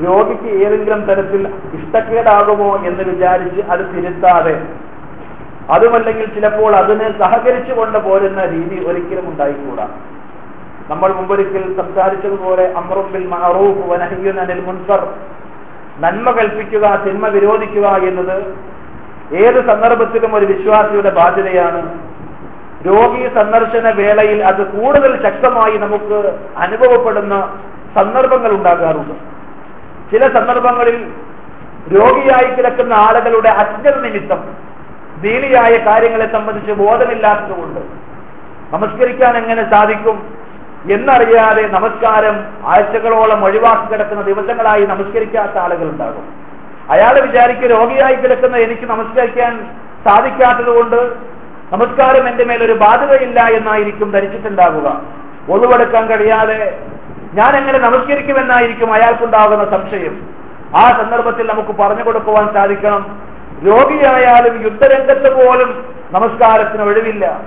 രോഗിക്ക് ഏതെങ്കിലും തരത്തിൽ ഇഷ്ടക്കേടാകുമോ എന്ന് വിചാരിച്ച് അത് തിരുത്താതെ അതുമല്ലെങ്കിൽ ചിലപ്പോൾ അതിനെ സഹകരിച്ചു കൊണ്ട് പോരുന്ന രീതി ഒരിക്കലും ഉണ്ടായിക്കൂടാ. നമ്മൾ മുമ്പൊരിക്കൽ സംസാരിച്ചതുപോലെ അമ്രുബിൽ മഹറൂഫ് വനഹിയുൻ അനിൽ മുൻസർ നന്മ കൽപ്പിക്കുക തിന്മ വിരോധിക്കുക എന്നത് ഏത് സന്ദർഭത്തിലും ഒരു വിശ്വാസിയുടെ ബാധ്യതയാണ്. രോഗി സന്ദർശന വേളയിൽ അത് കൂടുതൽ ശക്തമായി നമുക്ക് അനുഭവപ്പെടുന്ന സന്ദർഭങ്ങൾ ഉണ്ടാകാറുണ്ട്. ചില സന്ദർഭങ്ങളിൽ രോഗിയായി കിടക്കുന്ന ആളുകളുടെ അജ്ഞത നിമിത്തം ദീനിയായ കാര്യങ്ങളെ സംബന്ധിച്ച് ബോധമില്ലാത്തതുകൊണ്ട് നമസ്കരിക്കാൻ എങ്ങനെ സാധിക്കും എന്നറിയാതെ നമസ്കാരം ആഴ്ചകളോളം ഒഴിവാക്കി കിടക്കുന്ന ദിവസങ്ങളായി നമസ്കരിക്കാത്ത ആളുകൾ ഉണ്ടാകും അയാൾ വിചാരിക്കും രോഗിയായി കിടക്കുന്ന എനിക്ക് നമസ്കരിക്കാൻ സാധിക്കാത്തത് കൊണ്ട് നമസ്കാരം എന്റെ മേലൊരു ബാധ്യതയില്ല എന്നായിരിക്കും ധരിച്ചിട്ടുണ്ടാവുക ഒളിവെടുക്കാൻ കഴിയാതെ ഞാൻ എങ്ങനെ നമസ്കരിക്കുമെന്നായിരിക്കും അയാൾക്കുണ്ടാകുന്ന സംശയം. ആ സന്ദർഭത്തിൽ നമുക്ക് പറഞ്ഞു കൊടുക്കുവാൻ സാധിക്കണം. രോഗിയായാലും യുദ്ധരംഗത്ത് പോലും നമസ്കാരത്തിന് ഒഴിവില്ല.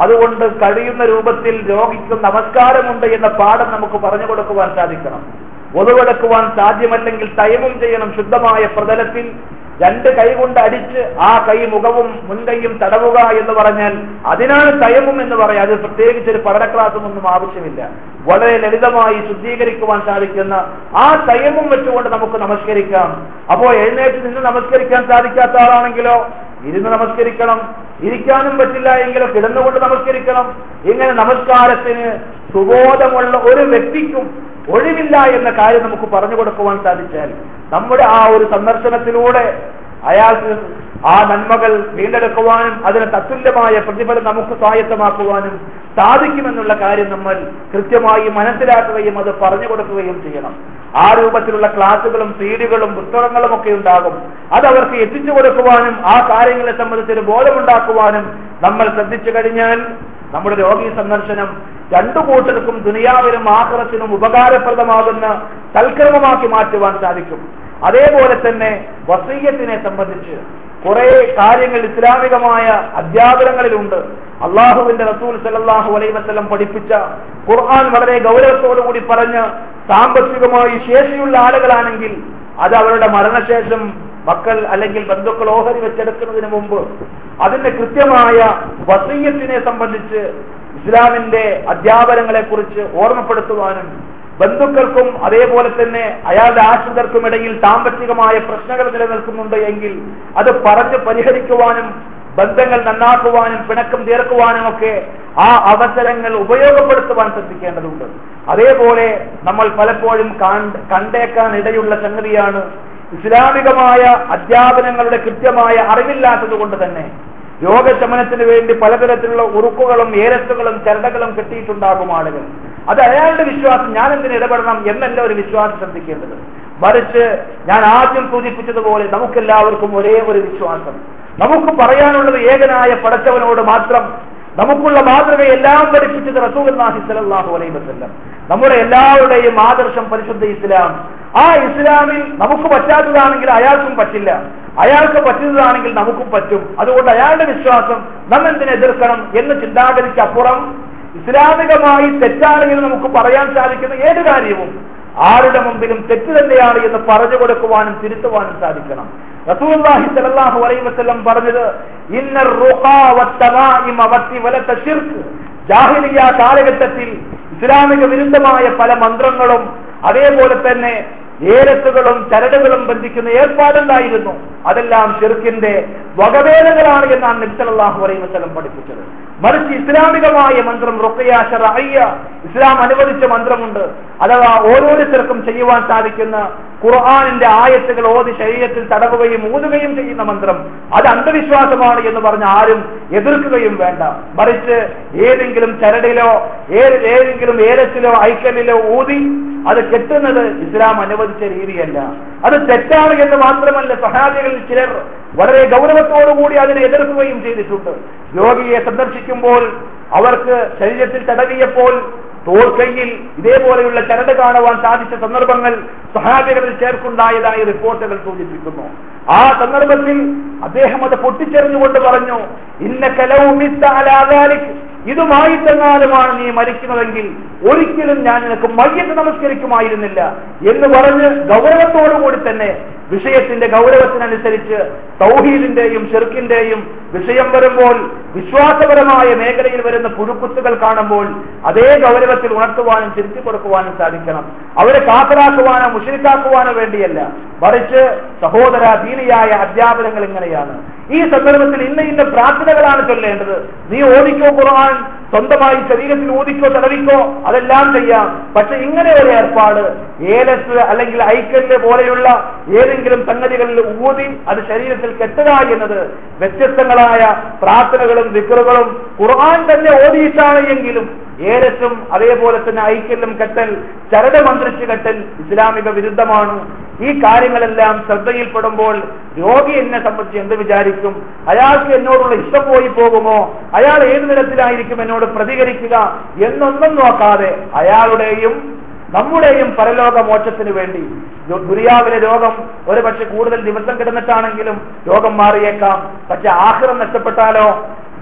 അതുകൊണ്ട് കഴിയുന്ന രൂപത്തിൽ രോഗിക്ക് നമസ്കാരമുണ്ട് എന്ന പാഠം നമുക്ക് പറഞ്ഞു കൊടുക്കുവാൻ സാധിക്കണം. ഒതുവെടുക്കുവാൻ സാധ്യമല്ലെങ്കിൽ തയമം ചെയ്യണം ശുദ്ധമായ പ്രതലത്തിൽ രണ്ട് കൈ കൊണ്ട് അടിച്ച് ആ കൈ മുഖവും മുൻകൈയും തടവുക എന്ന് പറഞ്ഞാൽ അതിനാണ് തയമം എന്ന് പറയാം. അത് പ്രത്യേകിച്ച് ഒരു പഠന ക്ലാസ്സും ഒന്നും ആവശ്യമില്ല. വളരെ ലളിതമായി ശുദ്ധീകരിക്കുവാൻ സാധിക്കുന്ന ആ തയമം വെച്ചുകൊണ്ട് നമുക്ക് നമസ്കരിക്കാം. അപ്പോ എഴുന്നേറ്റ് നിന്ന് നമസ്കരിക്കാൻ സാധിക്കാത്ത ആളാണെങ്കിലോ ഇരുന്ന് നമസ്കരിക്കണം. ഇരിക്കാനും പറ്റില്ല എങ്കിലും കിടന്നുകൊണ്ട് നമസ്കരിക്കണം. ഇങ്ങനെ നമസ്കാരത്തിന് സുബോധമുള്ള ഒരു വ്യക്തിക്കും ഒഴിവില്ല എന്ന കാര്യം നമുക്ക് പറഞ്ഞു കൊടുക്കുവാൻ സാധിച്ചാൽ നമ്മുടെ ആ ഒരു സന്ദർശനത്തിലൂടെ അയാൾക്ക് ആ നന്മകൾ വീണ്ടെടുക്കുവാനും അതിന് തത്തുല്യമായ പ്രതിഫലം നമുക്ക് സ്വായത്തമാക്കുവാനും സാധിക്കുമെന്നുള്ള കാര്യം നമ്മൾ കൃത്യമായി മനസ്സിലാക്കുകയും അത് പറഞ്ഞു കൊടുക്കുകയും ചെയ്യണം. ആ രൂപത്തിലുള്ള ക്ലാസുകളും സീഡുകളും പുസ്തകങ്ങളും ഒക്കെ ഉണ്ടാകും. അത് അവർക്ക് എത്തിച്ചു കൊടുക്കുവാനും ആ കാര്യങ്ങളെ സംബന്ധിച്ചൊരു ബോധമുണ്ടാക്കുവാനും നമ്മൾ ശ്രദ്ധിച്ചു കഴിഞ്ഞാൽ നമ്മുടെ രോഗി സന്ദർശനം രണ്ടു കൂട്ടർക്കും ദുനിയാവിനും ആഹ്റത്തിനും ഉപകാരപ്രദമാകുന്ന തൽക്രമമാക്കി മാറ്റുവാൻ സാധിക്കും. അതേപോലെ തന്നെ വസീയത്തിനെ സംബന്ധിച്ച് കുറെ കാര്യങ്ങൾ ഇസ്ലാമികമായ അധ്യാപനങ്ങളിലുണ്ട്. അള്ളാഹുവിന്റെ റസൂൽ സലല്ലാഹു അലൈ വസ്ലം പഠിപ്പിച്ച ഖുർആൻ വളരെ ഗൗരവത്തോടുകൂടി പറഞ്ഞ് സാമ്പത്തികമായി ശേഷിയുള്ള ആളുകളാണെങ്കിൽ അത് അവരുടെ മരണശേഷം മക്കൾ അല്ലെങ്കിൽ ബന്ധുക്കൾ ഓഹരി വെച്ചെടുക്കുന്നതിന് മുമ്പ് അതിന്റെ കൃത്യമായ വസീയത്തിനെ സംബന്ധിച്ച് ഇസ്ലാമിന്റെ അധ്യാപനങ്ങളെ കുറിച്ച് ഓർമ്മപ്പെടുത്തുവാനും ബന്ധുക്കൾക്കും അതേപോലെ തന്നെ അയാളുടെ ആശ്രിതർക്കും ഇടയിൽ സാമ്പത്തികമായ പ്രശ്നങ്ങൾ നിലനിൽക്കുന്നുണ്ട് എങ്കിൽ അത് പറഞ്ഞ് പരിഹരിക്കുവാനും ബന്ധങ്ങൾ നന്നാക്കുവാനും പിണക്കം തീർക്കുവാനും ഒക്കെ ആ അവസരങ്ങൾ ഉപയോഗപ്പെടുത്തുവാൻ ശ്രദ്ധിക്കേണ്ടതുണ്ട്. അതേപോലെ നമ്മൾ പലപ്പോഴും കണ്ടേക്കാൻ ഇടയുള്ള സംഗതിയാണ് ഇസ്ലാമികമായ അധ്യാപനങ്ങളുടെ കൃത്യമായ അറിവില്ലാത്തത് കൊണ്ട് തന്നെ രോഗശമനത്തിന് വേണ്ടി പലതരത്തിലുള്ള ഉറുക്കുകളും ഏരത്തുകളും ചരടകളും കിട്ടിയിട്ടുണ്ടാകും ആളുകൾ. അത് അയാളുടെ വിശ്വാസം ഞാൻ എന്തിന് ഇടപെടണം എന്നല്ല ഒരു വിശ്വാസം ശ്രദ്ധിക്കേണ്ടത്. മറിച്ച് ഞാൻ ആദ്യം സൂചിപ്പിച്ചതുപോലെ നമുക്കെല്ലാവർക്കും ഒരേ ഒരു വിശ്വാസം. നമുക്ക് പറയാനുള്ളത് ഏകനായ പടച്ചവനോട് മാത്രം. നമുക്കുള്ള മാതൃക എല്ലാം പഠിപ്പിച്ചത് റസൂൽഹി സലാഹു അലൈ വസ്ല്ലം. നമ്മുടെ എല്ലാവരുടെയും ആദർശം പരിശുദ്ധ ഇസ്ലാം. ആ ഇസ്ലാമിൽ നമുക്ക് പറ്റാത്തതാണെങ്കിൽ അയാൾക്കും പറ്റില്ല. അയാൾക്ക് പറ്റുന്നതാണെങ്കിൽ നമുക്കും പറ്റും. അതുകൊണ്ട് അയാളുടെ വിശ്വാസം നമ്മെന്തിനെ എതിർക്കണം എന്ന ചിന്താഗതിക്ക് അപ്പുറം ഇസ്ലാമികമായി തെറ്റാണ് എന്ന് നമുക്ക് പറയാൻ സാധിക്കുന്ന ഏത് കാര്യവും ആരുടെ മുമ്പിലും തെറ്റ് തന്നെയാണ് എന്ന് പറഞ്ഞു കൊടുക്കുവാനും തിരുത്തുവാനും സാധിക്കണം. റസൂലുള്ളാഹി സ്വല്ലല്ലാഹു അലൈഹി വസല്ലം ഇന്നർ റുഖാ കാലഘട്ടത്തിൽ ഇസ്ലാമിക വിരുദ്ധമായ പല മന്ത്രങ്ങളും അതേപോലെ തന്നെ ഏലത്തുകളും ചരടുകളും ബന്ധിക്കുന്ന ഏർപ്പാടുണ്ടായിരുന്നു. അതെല്ലാം ഷിർക്കിന്റെ വകഭേദങ്ങളാണ് എന്നാണ് നിസ്സലാഹു അലൈഹി വസല്ലം പഠിപ്പിച്ചത്. മറിച്ച് ഇസ്ലാമികമായ മന്ത്രം ഷറയ്യ ഇസ്ലാം അനുവദിച്ച മന്ത്രമുണ്ട്. അഥവാ ഓരോരുത്തർക്കും ചെയ്യുവാൻ സാധിക്കുന്ന ഖുർആാനിന്റെ ആയത്തുകൾ ഓതി ശരീരത്തിൽ തടവുകയും ഊതുകയും ചെയ്യുന്ന മന്ത്രം. അത് അന്ധവിശ്വാസമാണ് എന്ന് പറഞ്ഞ് ആരും എതിർക്കുകയും വേണ്ട. മറിച്ച് ഏതെങ്കിലും ചരടിലോ ഏതെങ്കിലും ഏലത്തിലോ ഐക്കലിലോ ഊതി അത് കെട്ടുന്നത് ഇസ്ലാം അനുവദിച്ച രീതിയല്ല. അത് തെറ്റാണ് എന്ന് മാത്രമല്ല സഹാബികളിൽ ചിലർ വളരെ ഗൗരവത്തോടുകൂടി അതിനെ എതിർക്കുകയും ചെയ്തിട്ടുണ്ട്. രോഗിയെ സന്ദർശിക്കുമ്പോൾ അവർക്ക് ശരീരത്തിൽ തടവിയപ്പോൾ തോൽക്കൈയിൽ ഇതേപോലെയുള്ള ചരട് കാണുവാൻ സാധിച്ച സന്ദർഭങ്ങൾ സഹാബികളിൽ ചേർക്കുണ്ടായതായി റിപ്പോർട്ടുകൾ സൂചിപ്പിക്കുന്നു. ആ സന്ദർഭത്തിൽ അദ്ദേഹം അത് പൊട്ടിച്ചെറിഞ്ഞുകൊണ്ട് പറഞ്ഞു ഇന്ന കലവും ഇതുമായി തന്നാലുമാണ് നീ മരിക്കുന്നതെങ്കിൽ ഒരിക്കലും ഞാൻ നിനക്ക് മയ്യത്ത് നമസ്കരിക്കുമായിരുന്നില്ല എന്ന് പറഞ്ഞ് ഗൗരവത്തോടുകൂടി തന്നെ വിഷയത്തിന്റെ ഗൗരവത്തിനനുസരിച്ച് തൗഹീദിന്റെയും ഷെർക്കിന്റെയും വിഷയം വരുമ്പോൾ വിശ്വാസപരമായ മേഖലയിൽ വരുന്ന പുഴുക്കുത്തുകൾ കാണുമ്പോൾ അതേ ഗൗരവത്തിൽ ഉണർത്തുവാനും തിരുത്തി കൊടുക്കുവാനും സാധിക്കണം. അവരെ കാത്തലാക്കുവാനോ മുഷരിക്കാക്കുവാനോ വേണ്ടിയല്ല. മറിച്ച് സഹോദര ദീനിയായ അധ്യാപനങ്ങൾ ഇങ്ങനെയാണ്. ഈ സന്ദർഭത്തിൽ ഇന്ന ഇന്ന പ്രാർത്ഥനകളാണ് ചൊല്ലേണ്ടത്. നീ ഓദിക്കോ ഖുർആൻ സ്വന്തമായി ശരീരത്തിൽ ഊതിക്കോ തടവിക്കോ അതെല്ലാം ചെയ്യാം. പക്ഷെ ഇങ്ങനെ ഒരു ഏർപ്പാട് ഏലസ് അല്ലെങ്കിൽ ഐക്കല്ല് പോലെയുള്ള ഏതെങ്കിലും സംഗതികളിൽ ഊതി അത് ശരീരത്തിൽ കെട്ടുക എന്നത് വ്യത്യസ്തങ്ങളായ പ്രാർത്ഥനകളും വിക്രുകളും ഖുർആൻ തന്നെ ഓതിയിട്ടാണ് എങ്കിലും ഏലസും അതേപോലെ തന്നെ ഐക്യലും കെട്ടൽ ചരട് മന്ത്രിച്ച് കെട്ടൽ ഇസ്ലാമിക വിരുദ്ധമാണ്. ഈ കാര്യങ്ങളെല്ലാം ശ്രദ്ധയിൽപ്പെടുമ്പോൾ രോഗി എന്നെ സംബന്ധിച്ച് എന്ത് വിചാരിക്കും? അയാൾക്ക് എന്നോടുള്ള ഇഷ്ടം പോയി പോകുമോ? അയാൾ ഏത് നിലത്തിലായിരിക്കും എന്നോട് പ്രതികരിക്കുക എന്നൊന്നും നോക്കാതെ അയാളുടെയും നമ്മുടെയും പരലോക മോക്ഷത്തിന് വേണ്ടി. ദുരിയാവിലെ രോഗം ഒരു പക്ഷെ കൂടുതൽ ദിവസം കിടന്നിട്ടാണെങ്കിലും രോഗം മാറിയേക്കാം. പക്ഷെ ആഹ്റം നഷ്ടപ്പെട്ടാലോ?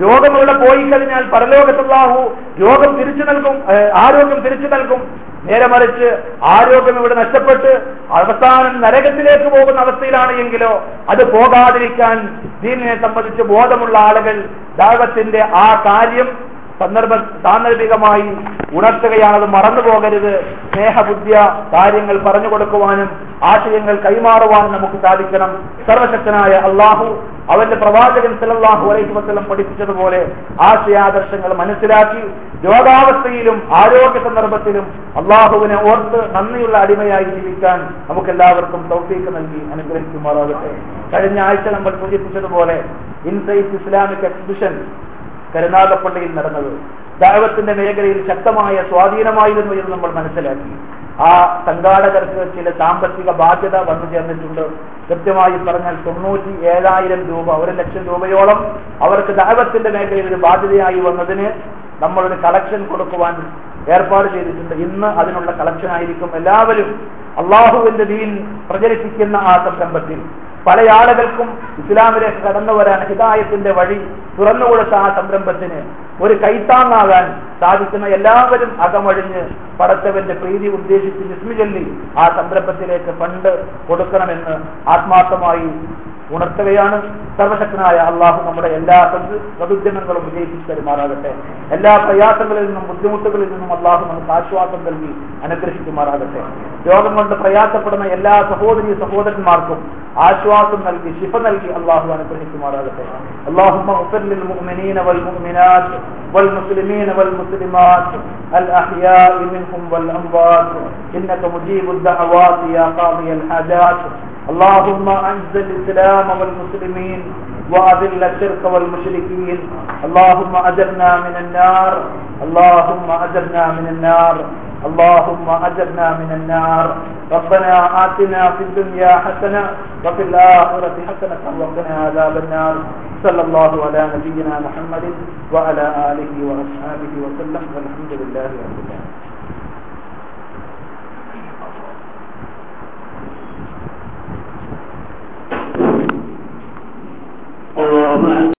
രോഗം ഇവിടെ പോയി കഴിഞ്ഞാൽ പരലോകത്തുള്ളാഹു രോഗം തിരിച്ചു നൽകും ആരോഗ്യം തിരിച്ചു നൽകും. നേരെ മറിച്ച് ആരോഗ്യം ഇവിടെ നഷ്ടപ്പെട്ട് അവസാനം നരകത്തിലേക്ക് പോകുന്ന അവസ്ഥയിലാണ് എങ്കിലോ അത് പോകാതിരിക്കാൻ ദീനിനെ സംബന്ധിച്ച് ബോധമുള്ള ആളുകൾ ദൈവത്തിന്റെ ആ കാര്യം സന്ദർഭ സാന്ദർഭികമായി ഉണർത്തുകയാണത് മറന്നു പോകരുത്. സ്നേഹബുദ്ധിയ കാര്യങ്ങൾ പറഞ്ഞു കൊടുക്കുവാനും ആശയങ്ങൾ കൈമാറുവാനും നമുക്ക് സാധിക്കണം. സർവശക്തനായ അള്ളാഹു അവന്റെ പ്രവാചകൻ സല്ലല്ലാഹു അലൈഹി പഠിപ്പിച്ചതുപോലെ ആശയാദർശങ്ങൾ മനസ്സിലാക്കി രോഗാവസ്ഥയിലും ആരോഗ്യ സന്ദർഭത്തിലും അള്ളാഹുവിനെ ഓർത്ത് നന്ദിയുള്ള അടിമയായി ജീവിക്കാൻ നമുക്ക് എല്ലാവർക്കും തൗഫീക്ക് നൽകി അനുഗ്രഹിക്കുമാറാകട്ടെ. കഴിഞ്ഞ ആഴ്ച നമ്മൾ സൂചിപ്പിച്ചതുപോലെ ഇൻസൈറ്റ് ഇസ്ലാമിക് എക്സിബിഷൻ കരുനാഗപ്പള്ളിയിൽ നടന്നത്. ദൈവത്തിന്റെ മേഖലയിൽ ശക്തമായ സ്വാധീനമായിരുന്നു എന്ന് നമ്മൾ മനസ്സിലാക്കി. ആ സംഘാടകർക്ക് ചില സാമ്പത്തിക ബാധ്യത വന്നു ചേർന്നിട്ടുണ്ട്. കൃത്യമായി പറഞ്ഞാൽ തൊണ്ണൂറ്റി ഏഴായിരം രൂപ ഒരു ലക്ഷം രൂപയോളം അവർക്ക് ദൈവത്തിന്റെ മേഖലയിൽ ഒരു ബാധ്യതയായി വന്നതിന് നമ്മളൊരു കളക്ഷൻ കൊടുക്കുവാൻ ഏർപ്പാട് ചെയ്തിട്ടുണ്ട്. ഇന്ന് അതിനുള്ള കളക്ഷൻ ആയിരിക്കും. എല്ലാവരും അള്ളാഹുവിന്റെ ദീൻ പ്രചരിപ്പിക്കുന്ന ആ സംരംഭത്തിൽ പല ആളുകൾക്കും ഇസ്ലാമിലേക്ക് കടന്നു വരാൻ ഹിതായത്തിന്റെ വഴി തുറന്നു കൊടുത്ത ആ സംരംഭത്തിന് ഒരു കൈത്താങ്ങാകാൻ സാധിക്കുന്ന എല്ലാവരും അകമഴിഞ്ഞ് പടച്ചവന്റെ പ്രീതി ഉദ്ദേശിച്ച് വിസ്മിചൊല്ലി ആ സംരംഭത്തിലേക്ക് ഫണ്ട് കൊടുക്കണമെന്ന് ആത്മാർത്ഥമായി ഉണർത്തുകയാണ് സർവശക്തനായ അള്ളാഹു നമ്മുടെ എല്ലാ സതുദ്യമങ്ങളും വിജയിപ്പിച്ചു തരുമാറാകട്ടെ എല്ലാ പ്രയാസങ്ങളിൽ നിന്നും ബുദ്ധിമുട്ടുകളിൽ നിന്നും അള്ളാഹു നമുക്ക് ആശ്വാസം നൽകി അനുഗ്രഹിക്കുമാറാകട്ടെ രോഗം കൊണ്ട് പ്രയാസപ്പെടുന്ന എല്ലാ സഹോദരി സഹോദരന്മാർക്കും ആശ്വാസം നൽകി ശിഫ നൽകി അള്ളാഹു അനുഗ്രഹിക്കുമാറാകട്ടെ اللهم اغفر للمؤمنين والمؤمنات والمسلمين والمسلمات الأحياء منهم والأموات إنك مجيب الدعوات يا قاضي الحاجات اللهم أعز الإسلام والمسلمين وأذل الشرك والمشركين. اللهم أجرنا من النار. اللهم أجرنا من النار. اللهم أجرنا من النار. ربنا آتنا في الدنيا حسنة وفي الآخرة حسنة وقنا عذاب النار. صلى الله على نبينا محمد وعلى آله وأصحابه وسلم. والحمد لله رب العالمين. ọ̀rọ̀ ọ̀rọ̀